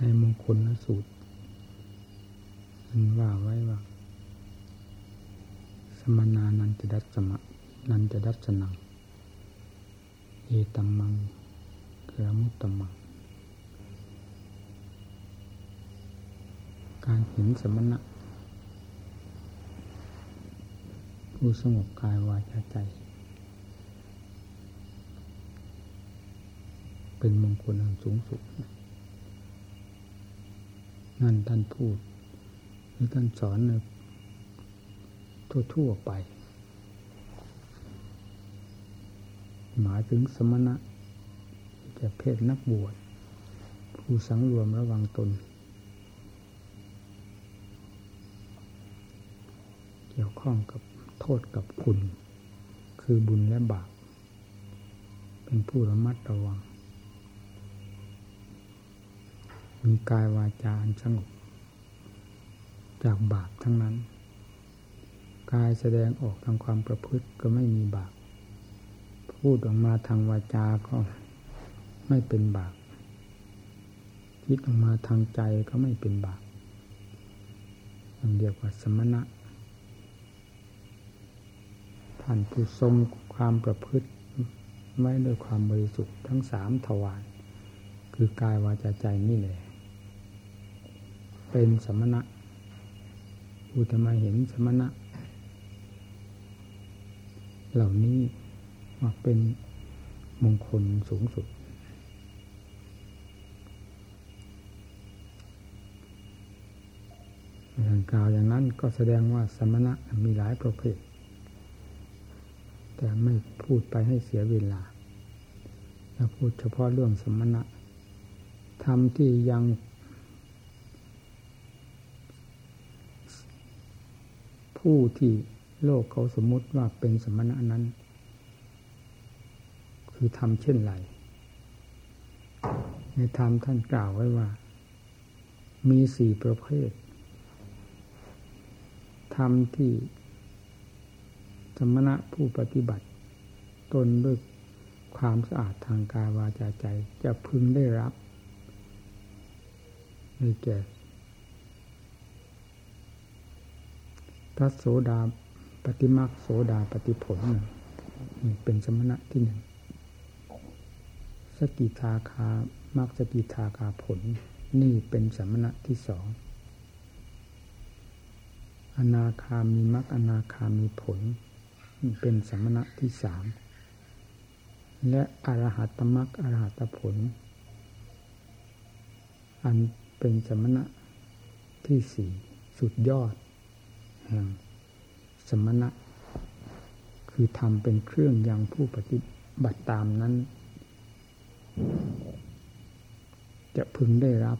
ในมงคลสูตรมันว่าไว้ว่า สมนานันจะดัสมะนันจะดัสนังเอตัมมังเกรมุตตมัง การเห็นสมณะ ผู้สงบกายวาจาใจ เป็นมงคลอันสูงสุด นั่นท่านพูดหรือท่านสอนทั่วๆไป หมายถึงสมณะจะเพศนักบวชผู้สังรวมระวังตน เกี่ยวข้องกับโทษกับคุณ คือบุญและบาปเป็นผู้ระมัดระวัง มีกายวาจาสงบ จากบาปทั้งนั้น กายแสดงออกทางความประพฤติก็ไม่มีบาป พูดออกมาทางวาจาก็ไม่เป็นบาป คิดออกมาทางใจก็ไม่เป็นบาปมันเรียกว่าสมณะ ท่านผู้ทรงความประพฤติไว้ด้วยความบริสุทธิ์ทั้งสามทวารคือกายวาจาใจนี่แหละ เป็นสมณะผู้จะมาเห็นสมณะ เหล่านี้มาเป็นมงคลสูงสุด อย่างกล่าวอย่างนั้นก็แสดงว่าสมณะมีหลายประเภท แต่ไม่พูดไปให้เสียเวลาจะพูดเฉพาะเรื่องสมณะทำที่ยัง ผู้ที่โลกเขาสมมติว่าเป็นสมณะนั้น คือทำเช่นไร ในธรรมท่านกล่าวไว้ว่า มีสี่ประเภทธรรมที่สมณะผู้ปฏิบัติ ตนด้วยความสะอาดทางกายวาจาใจจะพึงได้รับในแก่ พระโสดาปฏิมาโสดาปฏิผลนี่เป็นสมณะที่หนึ่งสกิทาคามักสกิทาคาผล นี่เป็นสมณะที่สองอนาคามีมักอนาคามีผล เป็นสมณะที่สามและอรหัตมักอรหัตผล อันเป็นสมณะที่สี่สุดยอด แห่งสมณะ คือทำเป็นเครื่องยังผู้ปฏิบัติตามนั้น จะพึงได้รับ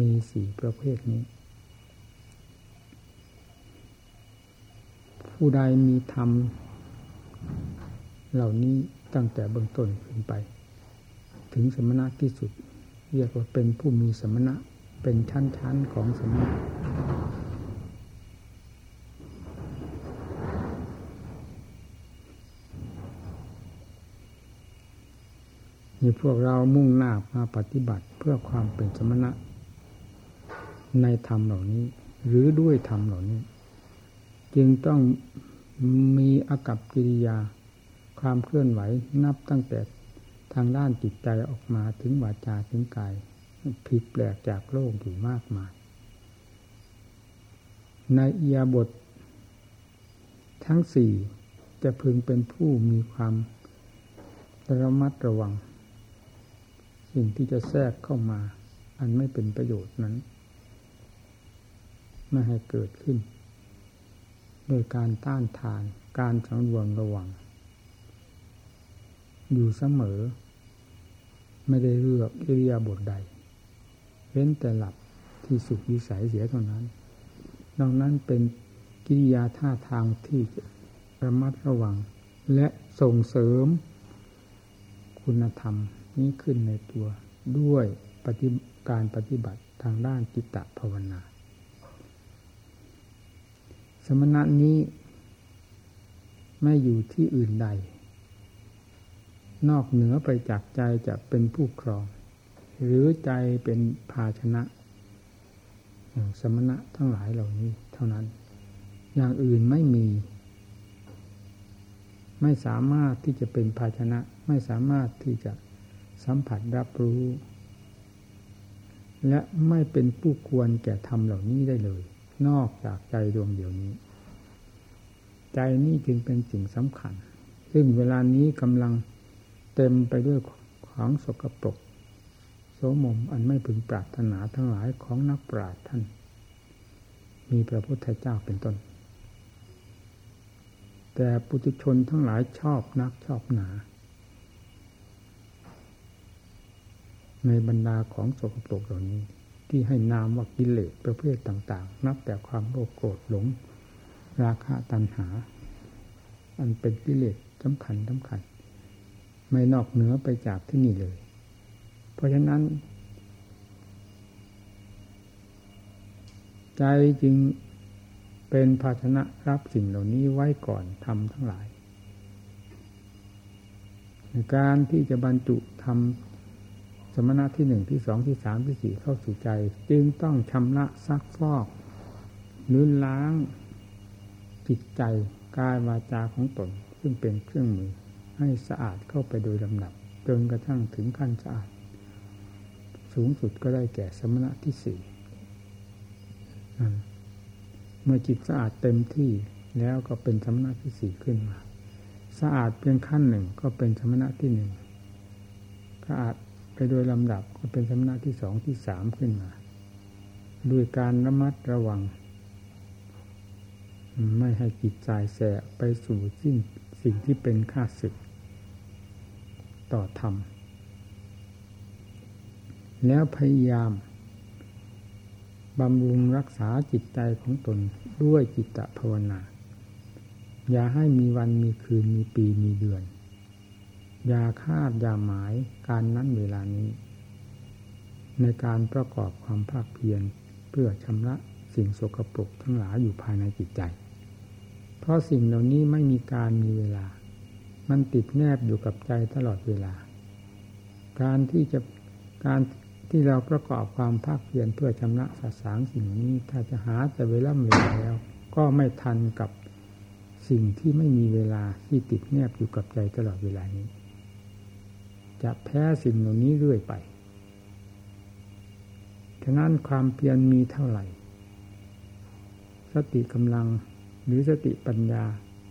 มีสี่ประเภทนี้ ผู้ใดมีธรรม เหล่านี้ตั้งแต่เบื้องต้นขึ้นไป ถึงสมณะที่สุด เรียกว่าเป็นผู้มีสมณะเป็นชั้นๆของสมณะ นี่พวกเรามุ่งหน้ามาปฏิบัติเพื่อความเป็นสมณะ ในธรรมเหล่านี้ หรือด้วยธรรมเหล่านี้ จึงต้องมีอากับกิริยา ความเคลื่อนไหวนับตั้งแต่ทางด้านจิตใจออกมาถึงวาจาถึงกายผิดแปลกจากโลกอยู่มากมาย ในอียาบท ทั้งสี่จะพึงเป็นผู้มีความระมัดระวัง สิ่งที่จะแทรกเข้ามา อันไม่เป็นประโยชน์นั้น ไม่ให้เกิดขึ้น โดยการต้านทานการสังรวมระวัง อยู่เสมอ ไม่ได้เลือกอิริยาบถใดเว้นแต่หลับที่สุดวิสัยเสียเท่านั้นนอกนั้นเป็นกิริยาท่าทางที่ระมัดระวัง และส่งเสริมคุณธรรม นี้ขึ้นในตัวด้วยปฏิการปฏิบัติทางด้านจิตตภาวนา สมณะนี้ไม่อยู่ที่อื่นใด นอกเหนือไปจากใจจะเป็นผู้ครอง หรือใจเป็นภาชนะอย่างสมณะทั้งหลายเหล่านี้เท่านั้น อย่างอื่นไม่มี ไม่สามารถที่จะเป็นภาชนะ ไม่สามารถที่จะ สัมผัสรับรู้ และไม่เป็นผู้ควรแก่ธรรมเหล่านี้ได้เลย นอกจากใจดวงเดียวนี้ ใจนี้จึงเป็นสิ่งสำคัญ ซึ่งเวลานี้กำลังเต็มไปด้วยของสกปรกโสมมอันไม่พึงปรารถนาทั้งหลายของนักปราชญ์ท่าน มีพระพุทธเจ้าเป็นต้น แต่ปุถุชนทั้งหลายชอบนักชอบหนา ในบรรดาของสกปรกเหล่านี้ ที่ให้นามว่ากิเลสประเภทต่างๆ นับแต่ความโลภโกรธหลง ราคะตัณหา อันเป็นกิเลสสำคัญสำคัญ ไม่นอกเหนือไปจากที่นี่เลย เพราะฉะนั้น ใจจึงเป็นภาชนะรับสิ่งเหล่านี้ไว้ก่อนทำทั้งหลาย การที่จะบรรจุทำ สมณะที่หนึ่งที่สองที่สามที่สี่เข้าสู่ใจ จึงต้องชำระซักฟอกหรือล้างจิตใจกายวาจาของตน ซึ่งเป็นเครื่องมือ ให้สะอาดเข้าไปโดยลำดับจนกระทั่งถึงขั้นสะอาด สูงสุดก็ได้แก่สมณะที่สี่เมื่อจิตสะอาดเต็มที่แล้วก็เป็นสมณะที่สี่ขึ้นมา สะอาดเพียงขั้นหนึ่งก็เป็นสมณะที่หนึ่งสะอาด โดยลำดับก็เป็นสมณะที่สองที่สามขึ้นมา ด้วยการระมัดระวัง ไม่ให้จิตใจแสไปสู่สิ่งสิ่งที่เป็นค่าศึก ต่อธรรม แล้วพยายามบำรุงรักษาจิตใจของตนด้วยจิตตภาวนา อย่าให้มีวันมีคืนมีปีมีเดือน อย่าคาดอย่าหมายการนั้นเวลานี้ ในการประกอบความภาคเพียรเพื่อชำระสิ่งโสกปรกทั้งหลายอยู่ภายในจิตใจ เพราะสิ่งเหล่านี้ไม่มีการมีเวลา มันติดแนบอยู่กับใจตลอดเวลา การที่จะการที่เราประกอบความภาคเพียรเพื่อชำระสสางสิ่งนี้ ถ้าจะหาแต่เวลาเวลาแล้ว ก็ไม่ทันกับสิ่งที่ไม่มีเวลาที่ติดแนบอยู่กับใจตลอดเวลานี้ จะแพ้สิ่งเหล่านี้เรื่อยไป ฉะนั้นความเพียรมีเท่าไหร่ สติกำลังหรือสติปัญญา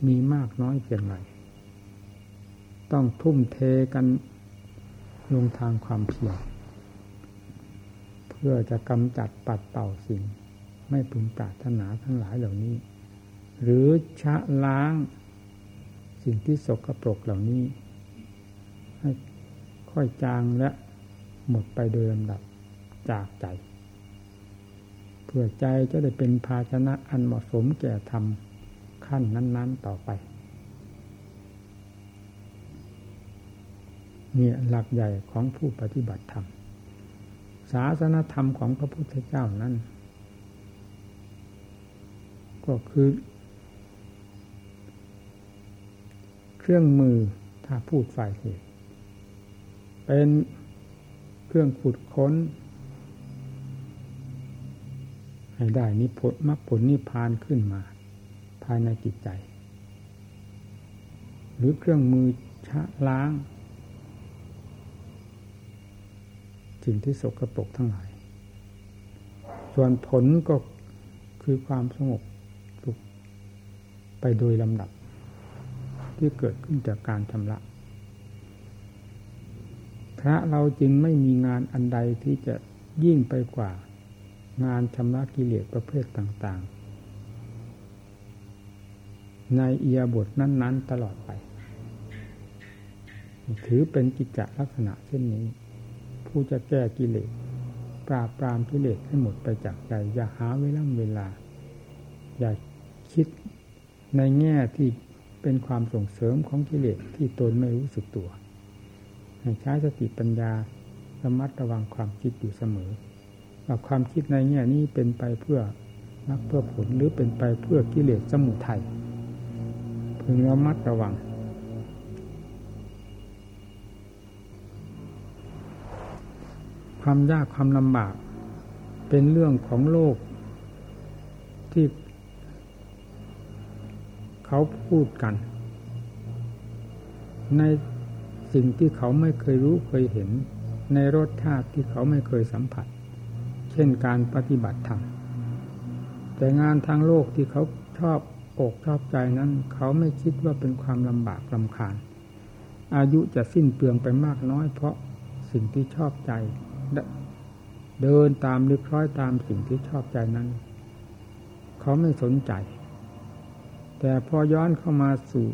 มีมากน้อยเพียงไร ต้องทุ่มเทกันลงทางความเพียรเพื่อจะกำจัดปัดเป่าสิ่ง ไม่พึงปรารถนาทั้งหลายเหล่านี้ หรือชะล้างสิ่งที่สกปรกเหล่านี้ ให้ ค่อยจางและหมดไปโดยลำดับจากใจ เพื่อใจจะได้เป็นภาชนะอันเหมาะสมแก่ธรรมขั้นนั้น ๆต่อไปนี่หลักใหญ่ของผู้ปฏิบัติธรรม ศาสนธรรมของพระพุทธเจ้านั้น ก็คือ เครื่องมือถ้าพูดฝ่ายเหตุ เป็นเครื่องขุดค้น ให้ได้นิพพมรรคผลนิพพานขึ้นมา ภายในจิตใจ หรือเครื่องมือชะล้างสิ่งที่สกรปรกทั้งหลาย ส่วนผลก็คือความสงบสุขไปโดยลำดับ ที่เกิดขึ้นจากการชำระ พระเราจึงไม่มีงานอันใดที่จะยิ่งไปกว่า งานชำระกิเลสประเภทต่าง ๆ ในเอียบทนั้น ๆ ตลอดไป ถือเป็นกิจลักษณะเช่นนี้ ผู้จะแก้กิเลสปราบปรามกิเลสให้หมดไปจากใจ อย่าหาเวลาเวลา อย่าคิดในแง่ที่เป็นความส่งเสริมของกิเลสที่ตนไม่รู้สึกตัว ให้ใช้สติปัญญาระมัดระวังความคิดอยู่เสมอว่าความคิดในแง่นี้เป็นไปเพื่อนักเพื่อผลหรือเป็นไปเพื่อกิเลสสมุทัยพึงระมัดระวัง ความยากความลำบาก เป็นเรื่องของโลก ที่ เขาพูดกัน ใน สิ่งที่เขาไม่เคยรู้เคยเห็น ในรสชาติที่เขาไม่เคยสัมผัส เช่นการปฏิบัติธรรมแต่งานทางโลกที่เขาชอบอกชอบใจนั้น เขาไม่คิดว่าเป็นความลำบากลำคาญ อายุจะสิ้นเปลืองไปมากน้อย เพราะสิ่งที่ชอบใจ เดินตามหรือคล้อยตามสิ่งที่ชอบใจนั้น เขาไม่สนใจ แต่พอย้อนเข้ามาสู่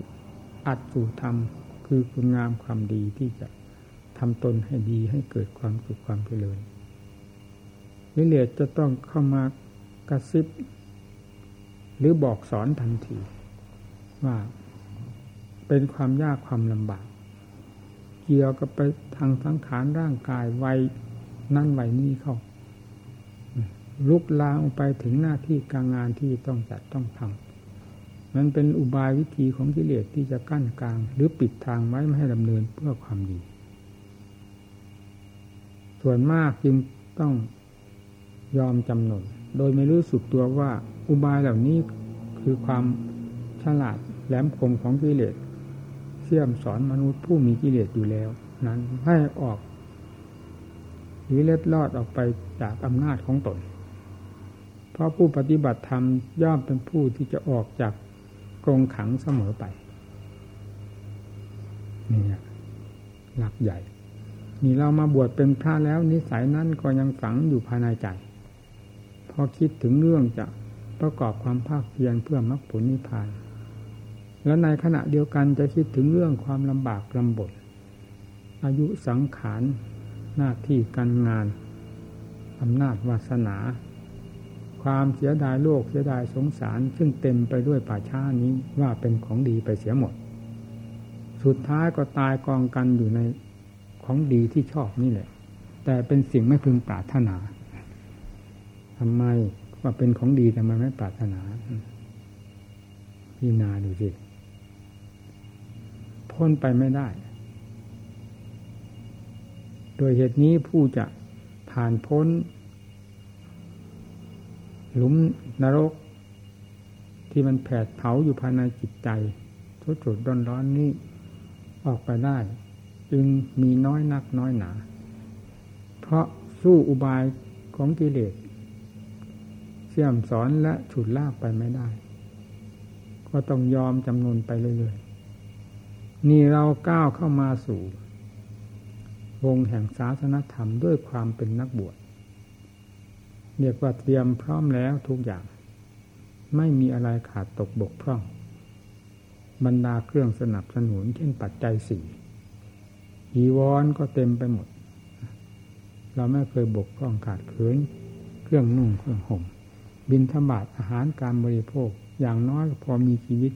อัดสู่ธรรม คือคุณงามความดีที่จะทำตนให้ดีให้เกิดความสุขความเจริญวิเลศจะต้องเข้ามากระซิบ หรือบอกสอนทันที ว่าเป็นความยากความลำบาก เกี่ยวกับไปทางสังขารร่างกายวัยนั่นวัยนี้เข้าลุกลามไปถึงหน้าที่การงานที่ต้องจัดต้องทำ มันเป็นอุบายวิธีของกิเลสที่จะกั้นกลาง หรือปิดทางไว้ไม่ให้ดำเนินเพื่อความดี ส่วนมากจึงต้องยอมจำนนโดยไม่รู้สึกตัวว่าอุบายเหล่านี้คือความฉลาดแหลมคมของกิเลสเสี่ยมสอนมนุษย์ผู้มีกิเลสอยู่แล้ว นั้นให้ออก หรือเล็ดลอดออกไปจากอำนาจของตน เพราะผู้ปฏิบัติธรรมย่อมเป็นผู้ที่จะออกจาก กรงขังเสมอไปนี่หลักใหญ่ นี่เรามาบวชเป็นพระแล้วนิสัยนั้นก็ยังฝังอยู่ภายในใจ พอคิดถึงเรื่องจะประกอบความภาคเพียรเพื่อมรรคผลนิพพาน แล้วในขณะเดียวกันจะคิดถึงเรื่องความลำบากลำบนอายุสังขารหน้าที่การงานอำนาจวาสนา ความเสียดายโลกเสียดายสงสาร ซึ่งเต็มไปด้วยป่าช้านี้ว่าเป็นของดีไปเสียหมด สุดท้ายก็ตายกองกันอยู่ในของดีที่ชอบนี่แหละ แต่เป็นสิ่งไม่พึงปรารถนาทำไมว่าเป็นของดีทำไมไม่ปรารถนาพี่นาดูสิพ้นไปไม่ได้ โดยเหตุนี้ผู้จะผ่านพ้น หลุมนรก ที่มันแผดเผาอยู่ภายในจิตใจทุจุดร้อนร้อนนี้ออกไปได้ จึงมีน้อยนักน้อยหนา เพราะสู้อุบายของกิเลสเสี่ยมสอนและฉุดลากไปไม่ได้ ก็ต้องยอมจำนวนไปเรื่อยๆ นี่เราก้าวเข้ามาสู่ วงแห่งศาสนธรรมด้วยความเป็นนักบวช เรียกว่าเตรียมพร้อมแล้วทุกอย่าง ไม่มีอะไรขาดตกบกพร่อง บรรดาเครื่องสนับสนุนเช่นปัจจัยสี่อีวอนก็เต็มไปหมด เราไม่เคยบกพร่องขาดเขินเครื่องนุ่งเครื่องห่ม บินธบาตอาหารการบริโภคอย่างน้อยพอมีชีวิต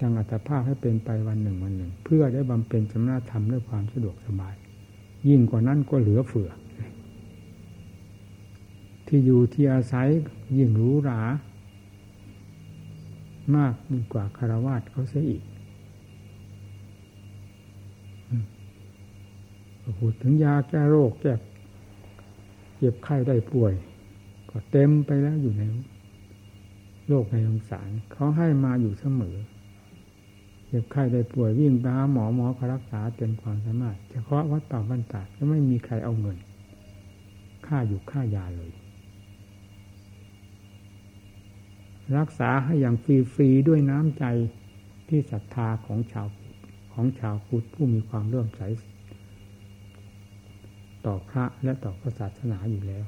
ยังอัตภาพให้เป็นไปวันหนึ่งวันหนึ่ง เพื่อได้บำเพ็ญชำนาธรรมด้วยความสะดวกสบาย ยิ่งกว่านั้นก็เหลือเฟือ ที่อยู่ที่อาศัยยิ่งหรูหรามากยิ่งกว่าคารวาสเขาเสียอีกพูดถึงยาแก้โรคแก้เจ็บไข้ได้ป่วย ก็เต็มไปแล้วอยู่ในโลกในสงสารเขาให้มาอยู่เสมอเจ็บไข้ได้ป่วยวิ่งไปหาหมอหมอก็รักษาเต็มความสามารถ เฉพาะวัดป่าบ้านตาก็ไม่มีใครเอาเงิน ค่าอยู่ค่ายาเลย รักษาให้อย่างฟรีๆด้วยน้ำใจที่ศรัทธาของชาวของชาวพุทธผู้มีความเลื่อมใส ต่อพระและต่อพระศาสนาอยู่แล้ว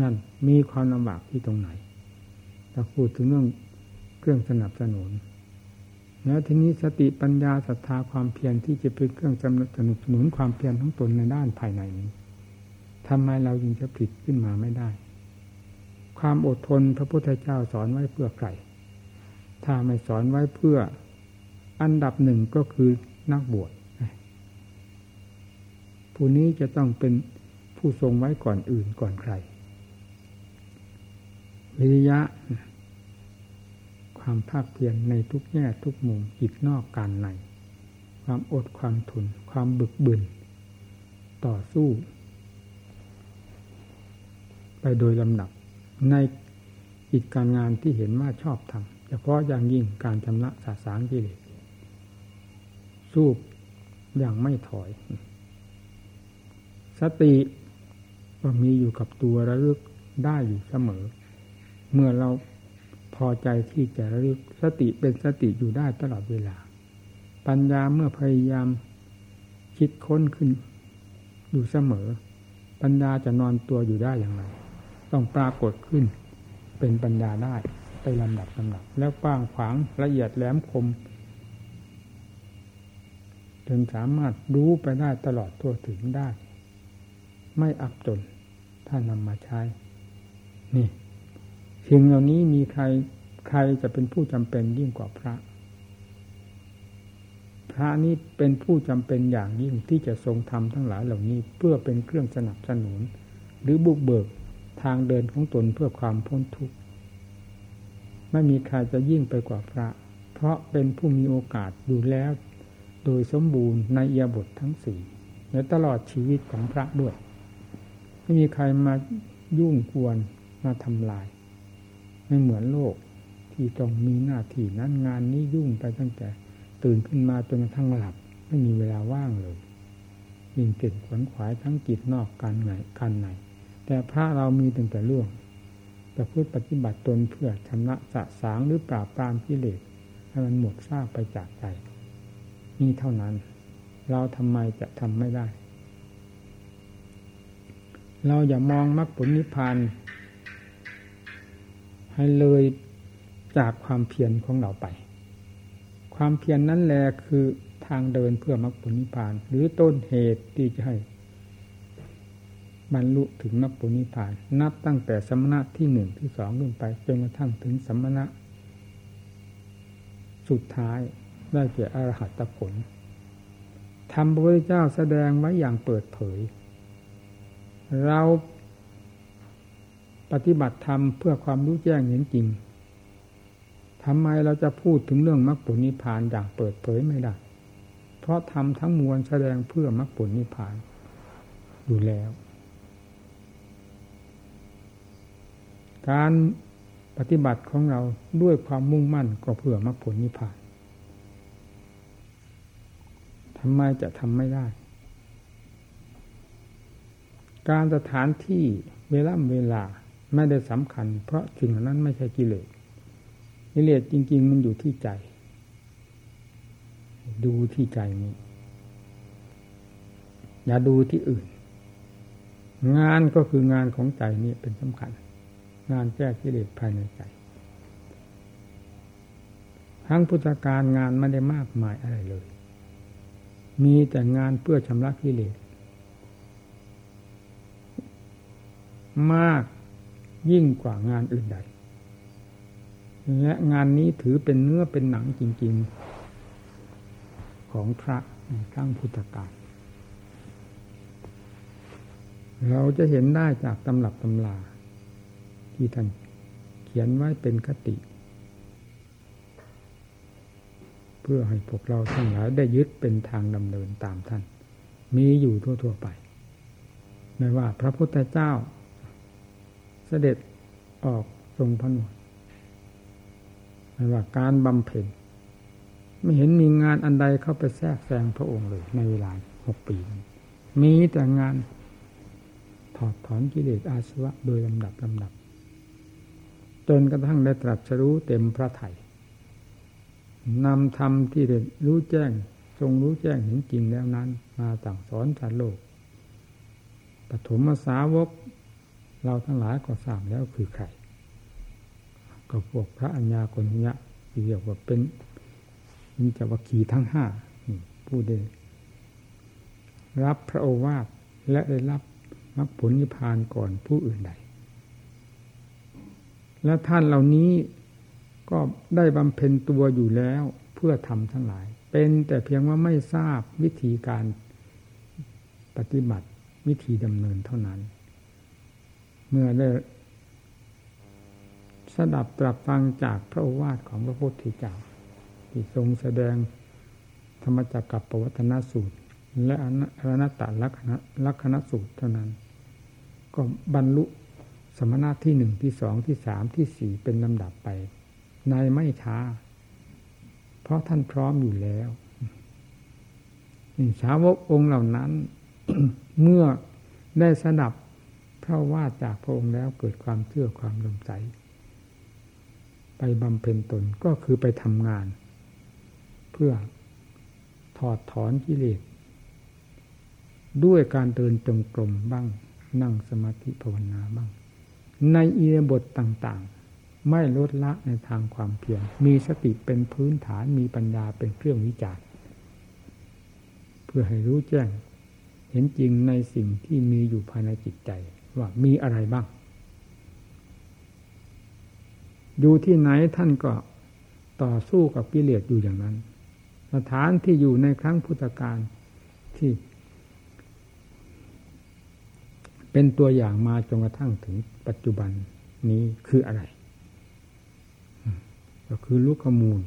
นั่นมีความลำบากที่ตรงไหนถ้าพูดถึงเรื่องเครื่องสนับสนุนแล้วทีนี้สติปัญญาศรัทธาความเพียรที่จะเป็นเครื่องสนับสนุนความเพียรของตนในด้านภายในนี้ทำไมเราจึงจะผลิตขึ้นมาไม่ได้ ความอดทนพระพุทธเจ้าสอนไว้เพื่อใครถ้าไม่สอนไว้เพื่ออันดับหนึ่งก็คือนักบวชผู้นี้จะต้องเป็นผู้ทรงไว้ก่อนอื่นก่อนใคร วิริยะ ความภาคเพียรในทุกแง่ทุกมุมจิตนอกการใน ความอดความทนความบึกบึน ต่อสู้ ไปโดยลำดับ ในอีกการงานที่เห็นว่าชอบทำเฉพาะอย่างยิ่งการชำระสาสางกิเลสสู้อย่างไม่ถอย สติก็มีอยู่กับตัวระลึกได้อยู่เสมอ เมื่อเราพอใจที่จะระลึกสติเป็นสติอยู่ได้ตลอดเวลา ปัญญาเมื่อพยายามคิดค้นขึ้นอยู่เสมอ ปัญญาจะนอนตัวอยู่ได้อย่างไร ต้องปรากฏขึ้น เป็นปัญญาได้ไปลำดับลำดับ แล้วกว้างขวางละเอียดแหลมคม จนสามารถรู้ไปได้ตลอดทั่วถึงได้ ไม่อับจนถ้านำมาใช้ นี่สิ่งเหล่านี้มีใครใครจะเป็นผู้จำเป็นยิ่งกว่าพระ พระนี้เป็นผู้จำเป็นอย่างยิ่งที่จะทรงทำทั้งหลายเหล่านี้เพื่อเป็นเครื่องสนับสนุน หรือบุกเบิก ทางเดินของตนเพื่อความพ้นทุกข์ไม่มีใครจะยิ่งไปกว่าพระ เพราะเป็นผู้มีโอกาสอยู่แล้ว โดยสมบูรณ์ในเอียบททั้งสี่และตลอดชีวิตของพระด้วย ไม่มีใครมายุ่งกวนมาทำลาย ไม่เหมือนโลกที่ต้องมีหน้าที่นั้นงานนี้ยุ่งไปตั้งแต่ตื่นขึ้นมาจนกระทั่งหลับ ไม่มีเวลาว่างเลยยิ่งเก่งขวนขวายทั้งกิจนอกการไหนการไหน แต่พระเรามีตั้งแต่เรื่องจะพูดปฏิบัติตนเพื่อชำระสะสางหรือปราบปรามกิเลสให้มันหมดซากไปจากใจนี่เท่านั้น เราทำไมจะทำไม่ได้ เราอย่ามองมรรคผลนิพพานให้เลยจากความเพียรของเราไป ความเพียรนนั้นแหละคือทางเดินเพื่อมรรคผลนิพพาน หรือต้นเหตุที่จะให้ บรรลุถึงมรรคผลนิพพาน นับตั้งแต่สมณะที่หนึ่งที่สองขึ้นไป จนกระทั่งถึงสมณะ สุดท้ายได้แก่อรหัตผลธรรมพระพุทธเจ้าแสดงไว้อย่างเปิดเผย เราปฏิบัติธรรมเพื่อความรู้แจ้งเห็นจริงทำไมเราจะพูดถึงเรื่องมรรคผลนิพพานอย่างเปิดเผยไม่ได้ เพราะทำทั้งมวลแสดงเพื่อมรรคผลนิพพานอยู่แล้ว การปฏิบัติของเราด้วยความมุ่งมั่นก็เพื่อมรรคผลนิพพานทำไมจะทำไม่ได้ การสถานที่เวลาเวลาไม่ได้สำคัญ เพราะสิ่งนั้นไม่ใช่กิเลสกิเลสจริง ๆ มันอยู่ที่ใจ ดูที่ใจนี้ อย่าดูที่อื่น งานก็คืองานของใจนี่เป็นสำคัญ งานแก้กิเลสภายในใจทั้งพุทธการงานไม่ได้มากมายอะไรเลย มีแต่งานเพื่อชำระกิเลส มากยิ่งกว่างานอื่นใด และงานนี้ถือเป็นเนื้อเป็นหนังจริง ๆ ของพระในครั้งพุทธกาลเราจะเห็นได้จากตำรับตำลา ที่ท่านเขียนไว้เป็นคติ เพื่อให้พวกเราทั้งหลายได้ยึดเป็นทางดำเนินตามท่าน มีอยู่ทั่วๆไป ไม่ว่าพระพุทธเจ้า เสด็จออกทรงพระนวดไม่ว่าการบำเพ็ญไม่เห็นมีงานอันใดเข้าไปแทรกแซงพระองค์เลย ในเวลาหกปีมีแต่งานถอดถอนกิเลสอาสวะโดยลำดับลำดับ จนกระทั่งได้ตรัสรู้เต็มพระไถ่นำธรรมที่ได้รู้แจ้ง ทรงรู้แจ้งเห็นจริงแล้วนั้น มาต่างสอนสารโลกปฐมสาวก เราทั้งหลายก็ทราบแล้วคือใครก็พวกพระอัญญาโกณยะที่เรียกว่าเป็นมิจวัคีทั้งห้าผู้ได้รับพระโอวาทและได้รับมรรคผลนิพพานก่อนผู้อื่นใด และท่านเหล่านี้ก็ได้บำเพ็ญตัวอยู่แล้วเพื่อทำทั้งหลาย เป็นแต่เพียงว่าไม่ทราบวิธีการปฏิบัติวิธีดำเนินเท่านั้น เมื่อได้สดับตรับฟังจากพระโอวาทของพระพุทธเจ้าที่ทรงแสดงธรรมจักกับปวัตนสูตร และอนัตตลักษณะลักษณะสูตรเท่านั้น ก็บรรลุ สมณะที่หนึ่งที่สองที่สามที่สี่เป็นลำดับไป ในไม่ช้า เพราะท่านพร้อมอยู่แล้วนี่สาวกองค์เหล่านั้น เมื่อได้สดับพระว่าจากพระองค์แล้วเกิดความเชื่อความลงใจไปบำเพ็ญตนก็คือไปทำงาน เพื่อถอดถอนกิเลสด้วยการเดินจงกรมบ้างนั่งสมาธิภาวนาบ้าง ในอีบทต่างๆ ไม่ลดละในทางความเพียรมีสติเป็นพื้นฐานมีปัญญาเป็นเครื่องวิจารณ์เพื่อให้รู้แจ้ง เห็นจริงในสิ่งที่มีอยู่ภายในจิตใจ ว่ามีอะไรบ้าง อยู่ที่ไหนท่านก็ต่อสู้กับกิเลสอยู่อย่างนั้น สถานที่อยู่ในครั้งพุทธกาลที่ เป็นตัวอย่างมาจนกระทั่งถึง ปัจจุบันนี้คืออะไร ก็คือลูกขมูล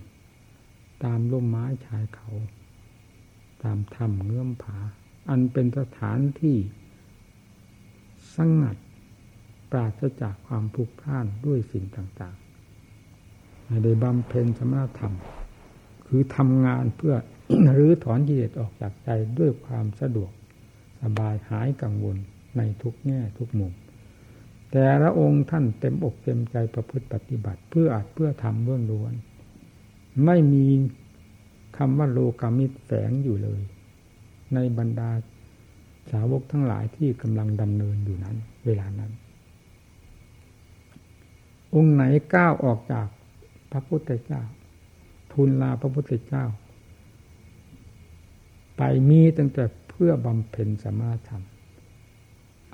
ตามร่มไม้ชายเขา ตามถ้ำเงื่อมผา อันเป็นสถานที่สงัดปราศจากความผูกพ่านด้วยสิ่งต่างๆในบำเพ็ญสมณธรรม คือทำงานเพื่อรื้อถอนกิเลสออกจากใจด้วยความสะดวก สบายหายกังวลในทุกแง่ทุกมุม แต่ละองค์ท่านเต็มอกเต็มใจประพฤติปฏิบัติ เพื่ออาจเพื่อทำเบื้องล้วน ไม่มีคำว่าโลกามิตรแฝงอยู่เลย ในบรรดาสาวกทั้งหลายที่กำลังดำเนินอยู่นั้น เวลานั้น องค์ไหนก้าวออกจากพระพุทธเจ้า ทูลลาพระพุทธเจ้า ไปมีตั้งแต่เพื่อบำเพ็ญสมาธรรม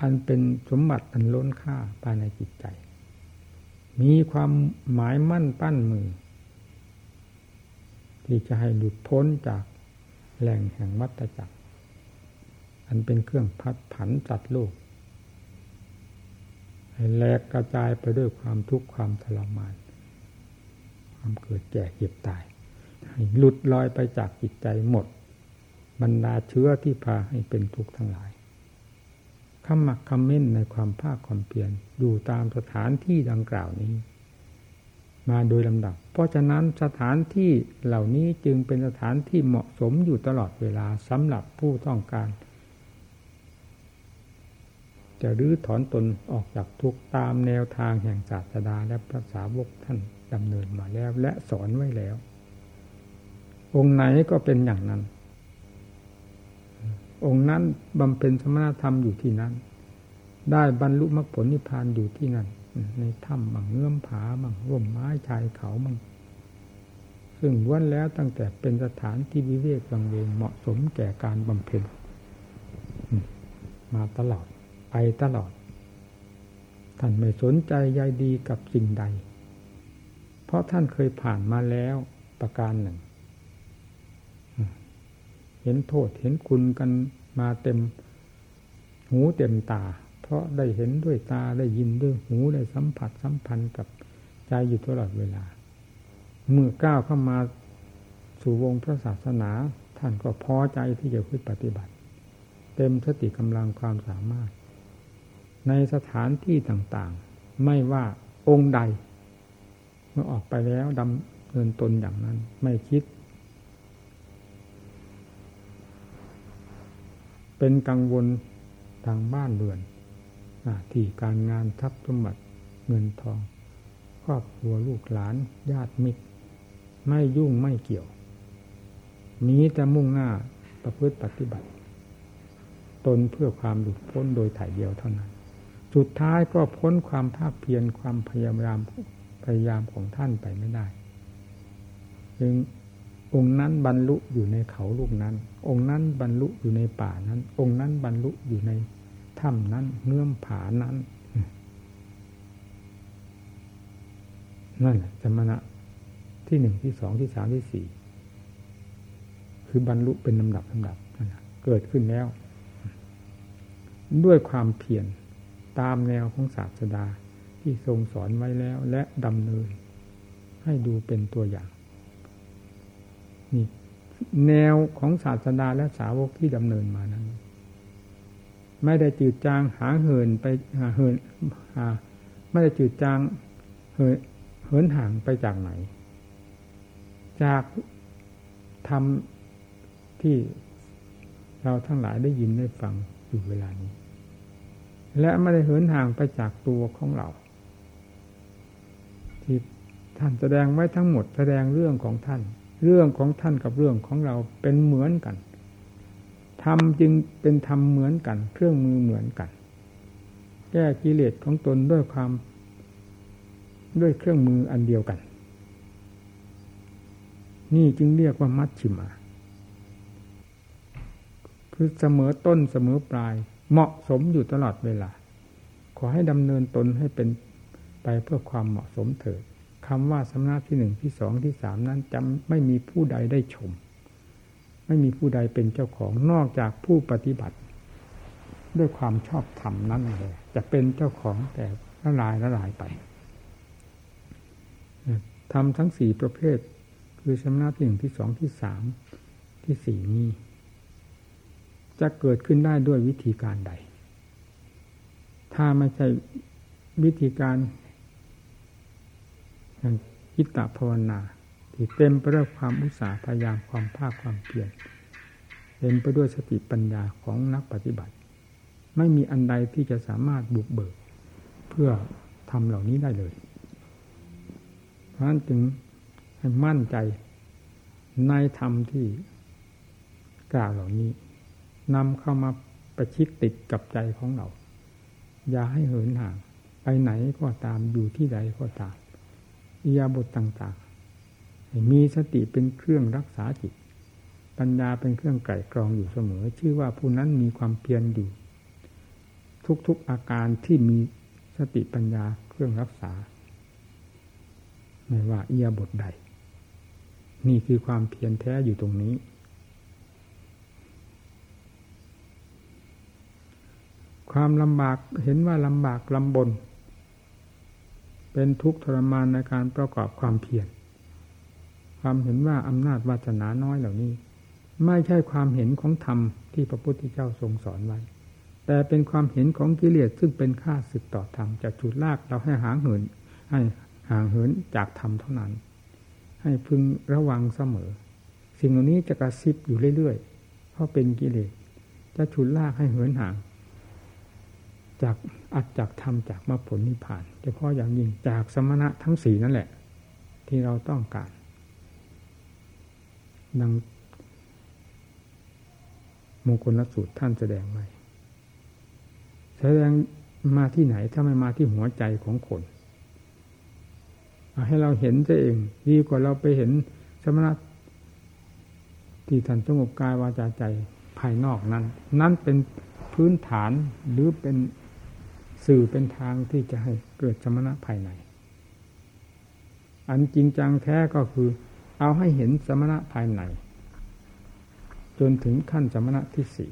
อันเป็นสมบัติอันล้นค่าภายในจิตใจ มีความหมายมั่นปั้นมือ ที่จะให้หลุดพ้นจากแหล่งแห่งวัฏจักร อันเป็นเครื่องพัดผันจัดโลกให้แหลกกระจายไปด้วยความทุกข์ความทรมาน ความเกิดแก่เก็บตาย ให้หลุดลอยไปจากจิตใจหมด บรรดาเชื้อที่พาให้เป็นทุกข์ทั้งหลาย ขมักคำเม้นในความภาคความเพียรอยู่ตามสถานที่ดังกล่าวนี้ มาโดยลำดับ เพราะฉะนั้นสถานที่เหล่านี้จึงเป็นสถานที่เหมาะสมอยู่ตลอดเวลาสำหรับผู้ต้องการ จะรื้อถอนตนออกจากทุกตามแนวทางแห่งศาสดาและพระสาวกท่านดำเนินมาแล้วและสอนไว้แล้ว องค์ไหนก็เป็นอย่างนั้น องค์นั้นบำเพ็ญสมณธรรมอยู่ที่นั้น ได้บรรลุมรรคผลนิพพานอยู่ที่นั่น ในถ้ำบางเงื่อมผาบางร่มไม้ชายเขาบางซึ่งวันแล้วตั้งแต่เป็นสถานที่วิเวกบังเวงเหมาะสมแก่การบำเพ็ญมาตลอด ไปตลอด ท่านไม่สนใจใยดีกับสิ่งใด เพราะท่านเคยผ่านมาแล้วประการหนึ่ง เห็นโทษเห็นคุณกันมาเต็มหูเต็มตา เพราะได้เห็นด้วยตาได้ยินด้วยหูได้สัมผัสสัมพันธ์กับใจอยู่ตลอดเวลา เมื่อก้าวเข้ามาสู่วงพระศาสนาท่านก็พอใจที่จะพึ่งปฏิบัติ เต็มสติกำลังความสามารถ ในสถานที่ต่างๆ ไม่ว่าองค์ใด เมื่อออกไปแล้วดำเนินตนอย่างนั้น ไม่คิด เป็นกังวลทางบ้านเรือนที่การงานทรัพย์สมบัติเงินทอง ครอบครัวลูกหลานญาติมิตร ไม่ยุ่งไม่เกี่ยว มีแต่มุ่งหน้าประพฤติปฏิบัติ ตนเพื่อความหลุดพ้นโดยถ่ายเดียวเท่านั้น สุดท้ายก็พ้นความภาคเพียรความพยายามพยายามของท่านไปไม่ได้ จึง องค์นั้นบรรลุอยู่ในเขาลูกนั้น องค์นั้นบรรลุอยู่ในป่านั้น องค์นั้นบรรลุอยู่ในถ้ำนั้นเงื่อมผานั้นนั่นสมณะที่หนึ่งที่สองที่สามที่สี่คือบรรลุเป็นลำดับลำดับเกิดขึ้นแล้ว ด้วยความเพียรตามแนวของศาสดาที่ทรงสอนไว้แล้วและดำเนิน ให้ดูเป็นตัวอย่าง นี่แนวของศาสดาและสาวกที่ดำเนินมานั้น ไม่ได้จืดจางหาเหินไปหาเหินหาไม่ได้จืดจางเหินห่างไปจากไหน จากทำที่เราทั้งหลายได้ยินได้ฟังอยู่เวลานี้ และไม่ได้เหินห่างไปจากตัวของเรา ที่ท่านแสดงไว้ทั้งหมดแสดงเรื่องของท่าน เรื่องของท่านกับเรื่องของเราเป็นเหมือนกันทำจึงเป็นธรรมเหมือนกัน เครื่องมือเหมือนกัน แก้กิเลสของตนด้วยความ ด้วยเครื่องมืออันเดียวกัน นี่จึงเรียกว่ามัชชิมา คือเสมอต้นเสมอปลาย เหมาะสมอยู่ตลอดเวลา ขอให้ดำเนินตนให้เป็นไปเพื่อความเหมาะสมเถิด คำว่าสำนักที่หนึ่งที่สองที่สามนั้นจำไม่มีผู้ใดได้ชม ไม่มีผู้ใดเป็นเจ้าของนอกจากผู้ปฏิบัติ ด้วยความชอบธรรมนั้นเลยจะเป็นเจ้าของแต่ละลายละลายไปทำทั้งสี่ประเภท คือชำนาที่หนึ่งที่สองที่สามที่สี่นี้จะเกิดขึ้นได้ด้วยวิธีการใด ถ้าไม่ใช่วิธีการ อย่างคิตตภาวนา ที่เต็มไปด้วยความอุตสาห์พยายามความภาคความเพียรเต็มไปด้วยสติปัญญาของนักปฏิบัติ ไม่มีอันใดที่จะสามารถบุกเบิก เพื่อทำเหล่านี้ได้เลย เพราะฉะนั้นจึงให้มั่นใจในธรรมที่กล่าวเหล่านี้นำเข้ามาประชิดติดกับใจของเรา อย่าให้เหินห่าง ไปไหนก็ตามอยู่ที่ใดก็ตาม อิยาบทต่างๆ มีสติเป็นเครื่องรักษาจิต ปัญญาเป็นเครื่องไก่กรองอยู่เสมอ ชื่อว่าผู้นั้นมีความเพียรอยู่ ทุกๆอาการที่มีสติปัญญาเครื่องรักษา ไม่ว่าเอียบทใด นี่คือความเพียรแท้อยู่ตรงนี้ความลำบากเห็นว่าลำบากลำบน เป็นทุกข์ทรมานในการประกอบความเพียรความเห็นว่าอำนาจวาสนาน้อยเหล่านี้ ไม่ใช่ความเห็นของธรรมที่พระพุทธเจ้าทรงสอนไว้ แต่เป็นความเห็นของกิเลสซึ่งเป็นค่าศึกต่อธรรมจะจุดลากเราให้หางเหิน ให้ห่างเหินจากธรรมเท่านั้น ให้พึงระวังเสมอ สิ่งเหล่านี้จะกระซิบอยู่เรื่อยๆเพราะเป็นกิเลสจะฉุดลากให้เหินห่าง จากอัดจากธรรมจากมรรคผลนิพพาน เฉพาะอย่างยิ่งจากสมณะทั้งสี่นั่นแหละ ที่เราต้องการ ดังมงคลสูตรท่านแสดงไว้แสดงมาที่ไหนถ้าไม่มาที่หัวใจของคนให้เราเห็นซะเอง ดีกว่าเราไปเห็นสมณะที่ท่านสงบกายวาจาใจภายนอกนั้น นั่นเป็นพื้นฐานหรือเป็น สื่อเป็นทางที่จะให้เกิดสมณะภายใน อันจริงจังแท้ก็คือ เอาให้เห็นสมณะภายใน จนถึงขั้นสมณะที่สี่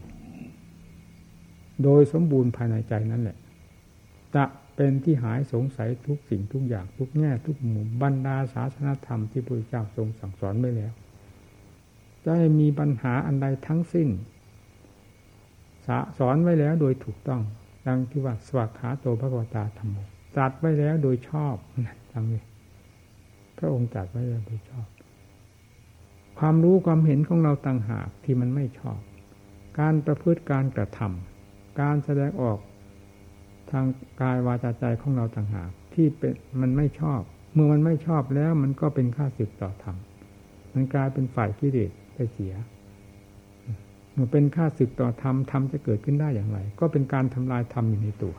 โดยสมบูรณ์ภายในใจนั่นแหละ จะเป็นที่หายสงสัยทุกสิ่งทุกอย่างทุกแง่ทุกมุมบรรดาศาสนธรรมที่พระเจ้าทรงสั่งสอนไว้แล้ว จะมีปัญหาอันใดทั้งสิ้นสอนไว้แล้วโดยถูกต้อง ดังที่ว่าสวัสขาโตพระกวตาธรรมตรัสไว้แล้วโดยชอบดังนี้พระองค์ตรัสไว้แล้วโดยชอบ ความรู้ความเห็นของเราต่างหากที่มันไม่ชอบ การประพฤติการกระทำการแสดงออกทางกายวาจาใจของเราต่างหากที่เป็นมันไม่ชอบ เมื่อมันไม่ชอบแล้วมันก็เป็นค่าสึกต่อธรรมมันกลายเป็นฝ่ายกิเลสไปเสีย เมื่อเป็นค่าสึกต่อธรรมธรรมจะเกิดขึ้นได้อย่างไร ก็เป็นการทำลายธรรมอยู่ในตัว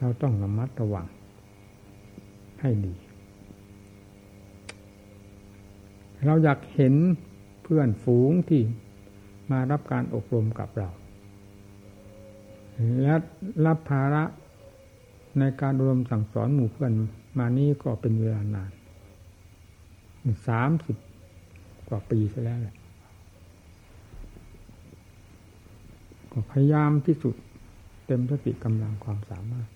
เราต้องระมัดระวัง ให้ดี เราอยากเห็นเพื่อนฝูงที่มารับการอบรมกับเรา และรับภาระในการรวมสั่งสอนหมู่เพื่อนมานี้ก็เป็นเวลานานสามสิบกว่าปีซะแล้วแหละ พยายามที่สุดเต็มสติกำลังความสามารถ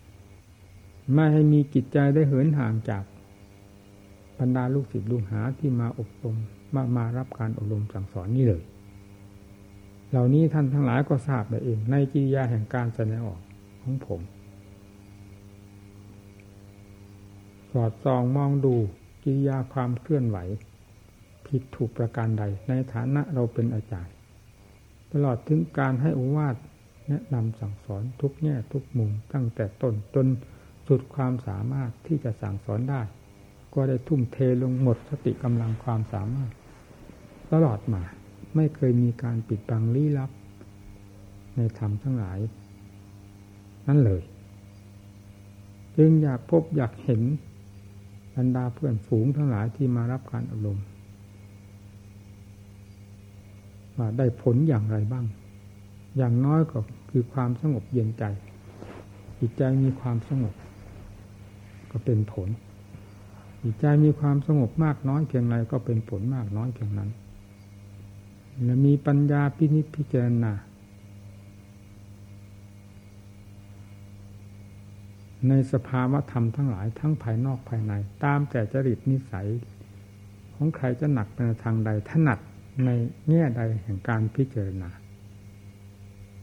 ไม่ให้มีจิตใจได้เหินห่างจากบรรดาลูกศิษย์ลูกหาที่มาอบรมมามารับการอบรมสั่งสอนนี่เลย เหล่านี้ท่านทั้งหลายก็ทราบได้เอง ในกิริยาแห่งการแสดงออกของผม สอดส่องมองดูกิริยาความเคลื่อนไหว ผิดถูกประการใด ในฐานะเราเป็นอาจารย์ ลอดถึงการให้อุวาสแนะนำสั่งสอนทุกแง่ทุกมุมตั้งแต่ต้นจนสุดความสามารถที่จะสั่งสอนได้ ก็ได้ทุ่มเทลงหมดสติกำลังความสามารถ ตลอดมาไม่เคยมีการปิดบังลี้ลับ ในธรรมทั้งหลาย นั่นเลย จึงอยากพบอยากเห็นบรรดาเพื่อนฝูงทั้งหลายที่มารับการอบรม ว่าได้ผลอย่างไรบ้าง อย่างน้อยก็คือความสงบเย็นใจ จิตใจมีความสงบ ก็เป็นผล จิตใจมีความสงบมากน้อยเพียงไรก็เป็นผลมากน้อยเพียงนั้น และมีปัญญาพินิจพิจารณาในสภาวะธรรมทั้งหลายทั้งภายนอกภายใน ตามแต่จริตนิสัย ของใครจะหนักในทางใดถนัด ในแง่ใดแห่งการพิจารณา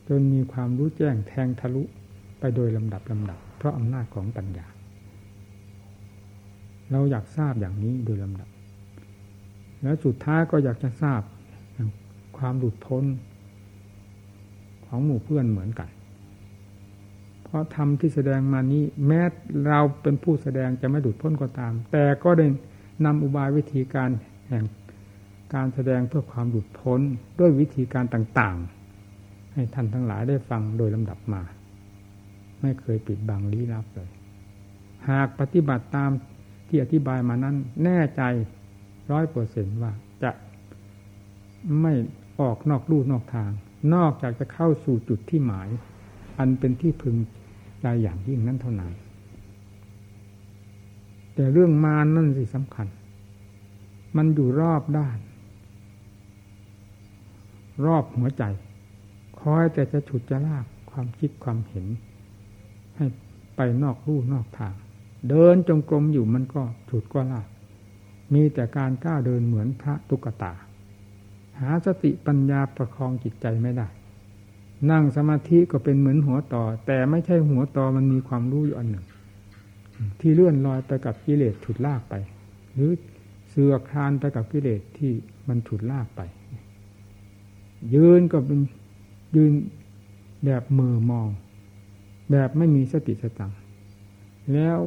จนมีความรู้แจ้งแทงทะลุไปโดยลำดับลำดับ เพราะอำนาจของปัญญา เราอยากทราบอย่างนี้โดยลำดับ แล้วสุดท้ายก็อยากจะทราบความหลุดพ้น ของหมู่เพื่อนเหมือนกัน เพราะธรรมที่แสดงมานี้ แม้เราเป็นผู้แสดงจะไม่หลุดพ้นก็ตาม แต่ก็ได้นำอุบายวิธีการแห่ง การแสดงเพื่อความหลุดพ้นด้วยวิธีการต่างๆ ให้ท่านทั้งหลายได้ฟังโดยลำดับมา ไม่เคยปิดบังลี้ลับเลย หากปฏิบัติตามที่อธิบายมานั้น แน่ใจร้อยเปอร์เซนว่าจะไม่ออกนอกลู่นอกทาง นอกจากจะเข้าสู่จุดที่หมาย อันเป็นที่พึงใจอย่างยิ่งนั้นเท่านั้น แต่เรื่องมานั่นสิสำคัญ มันอยู่รอบด้าน รอบหัวใจ คอยแต่จะฉุดจะลากความคิดความเห็น ให้ไปนอกลู่นอกทาง เดินจงกรมอยู่มันก็ฉุดก็ลาก มีแต่การก้าวเดินเหมือนพระตุกตา หาสติปัญญาประคองจิตใจไม่ได้ นั่งสมาธิก็เป็นเหมือนหัวต่อ แต่ไม่ใช่หัวต่อมันมีความรู้อยู่อันหนึ่ง ที่เลื่อนลอยไปกับกิเลสฉุดลากไป หรือเสือคลานไปกับกิเลสที่มันฉุดลากไป ยืนก็เป็นยืนแบบมือมอง แบบไม่มีสติสตังแล้ว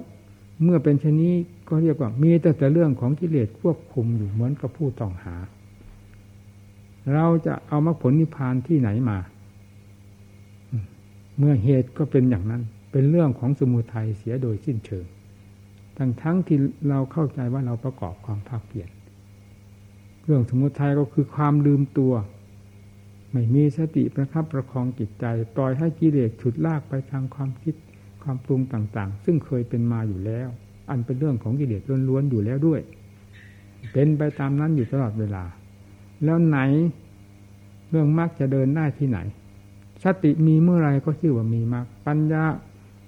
เมื่อเป็นชนี้ก็เรียกว่ามีแต่แต่เรื่องของกิเลสควบคุมอยู่เหมือนกับผู้ต้องหา เราจะเอามรรคผลนิพพานที่ไหนมา เมื่อเหตุก็เป็นอย่างนั้น เป็นเรื่องของสมุทัยเสียโดยสิ้นเชิง ทั้งทั้งที่เราเข้าใจว่าเราประกอบความภาคเปลี่ยนเรื่องสมุทัยก็คือความลืมตัว ไม่มีสติประคับประคองจิตใจ ปล่อยให้กิเลสฉุดลากไปทางความคิดความปรุงต่าง ๆ ซึ่งเคยเป็นมาอยู่แล้ว อันเป็นเรื่องของกิเลสล้วนๆอยู่แล้วด้วย เป็นไปตามนั้นอยู่ตลอดเวลา แล้วไหนเรื่องมรรคจะเดินได้ที่ไหน สติมีเมื่อไรก็ชื่อว่ามีมรรคปัญญา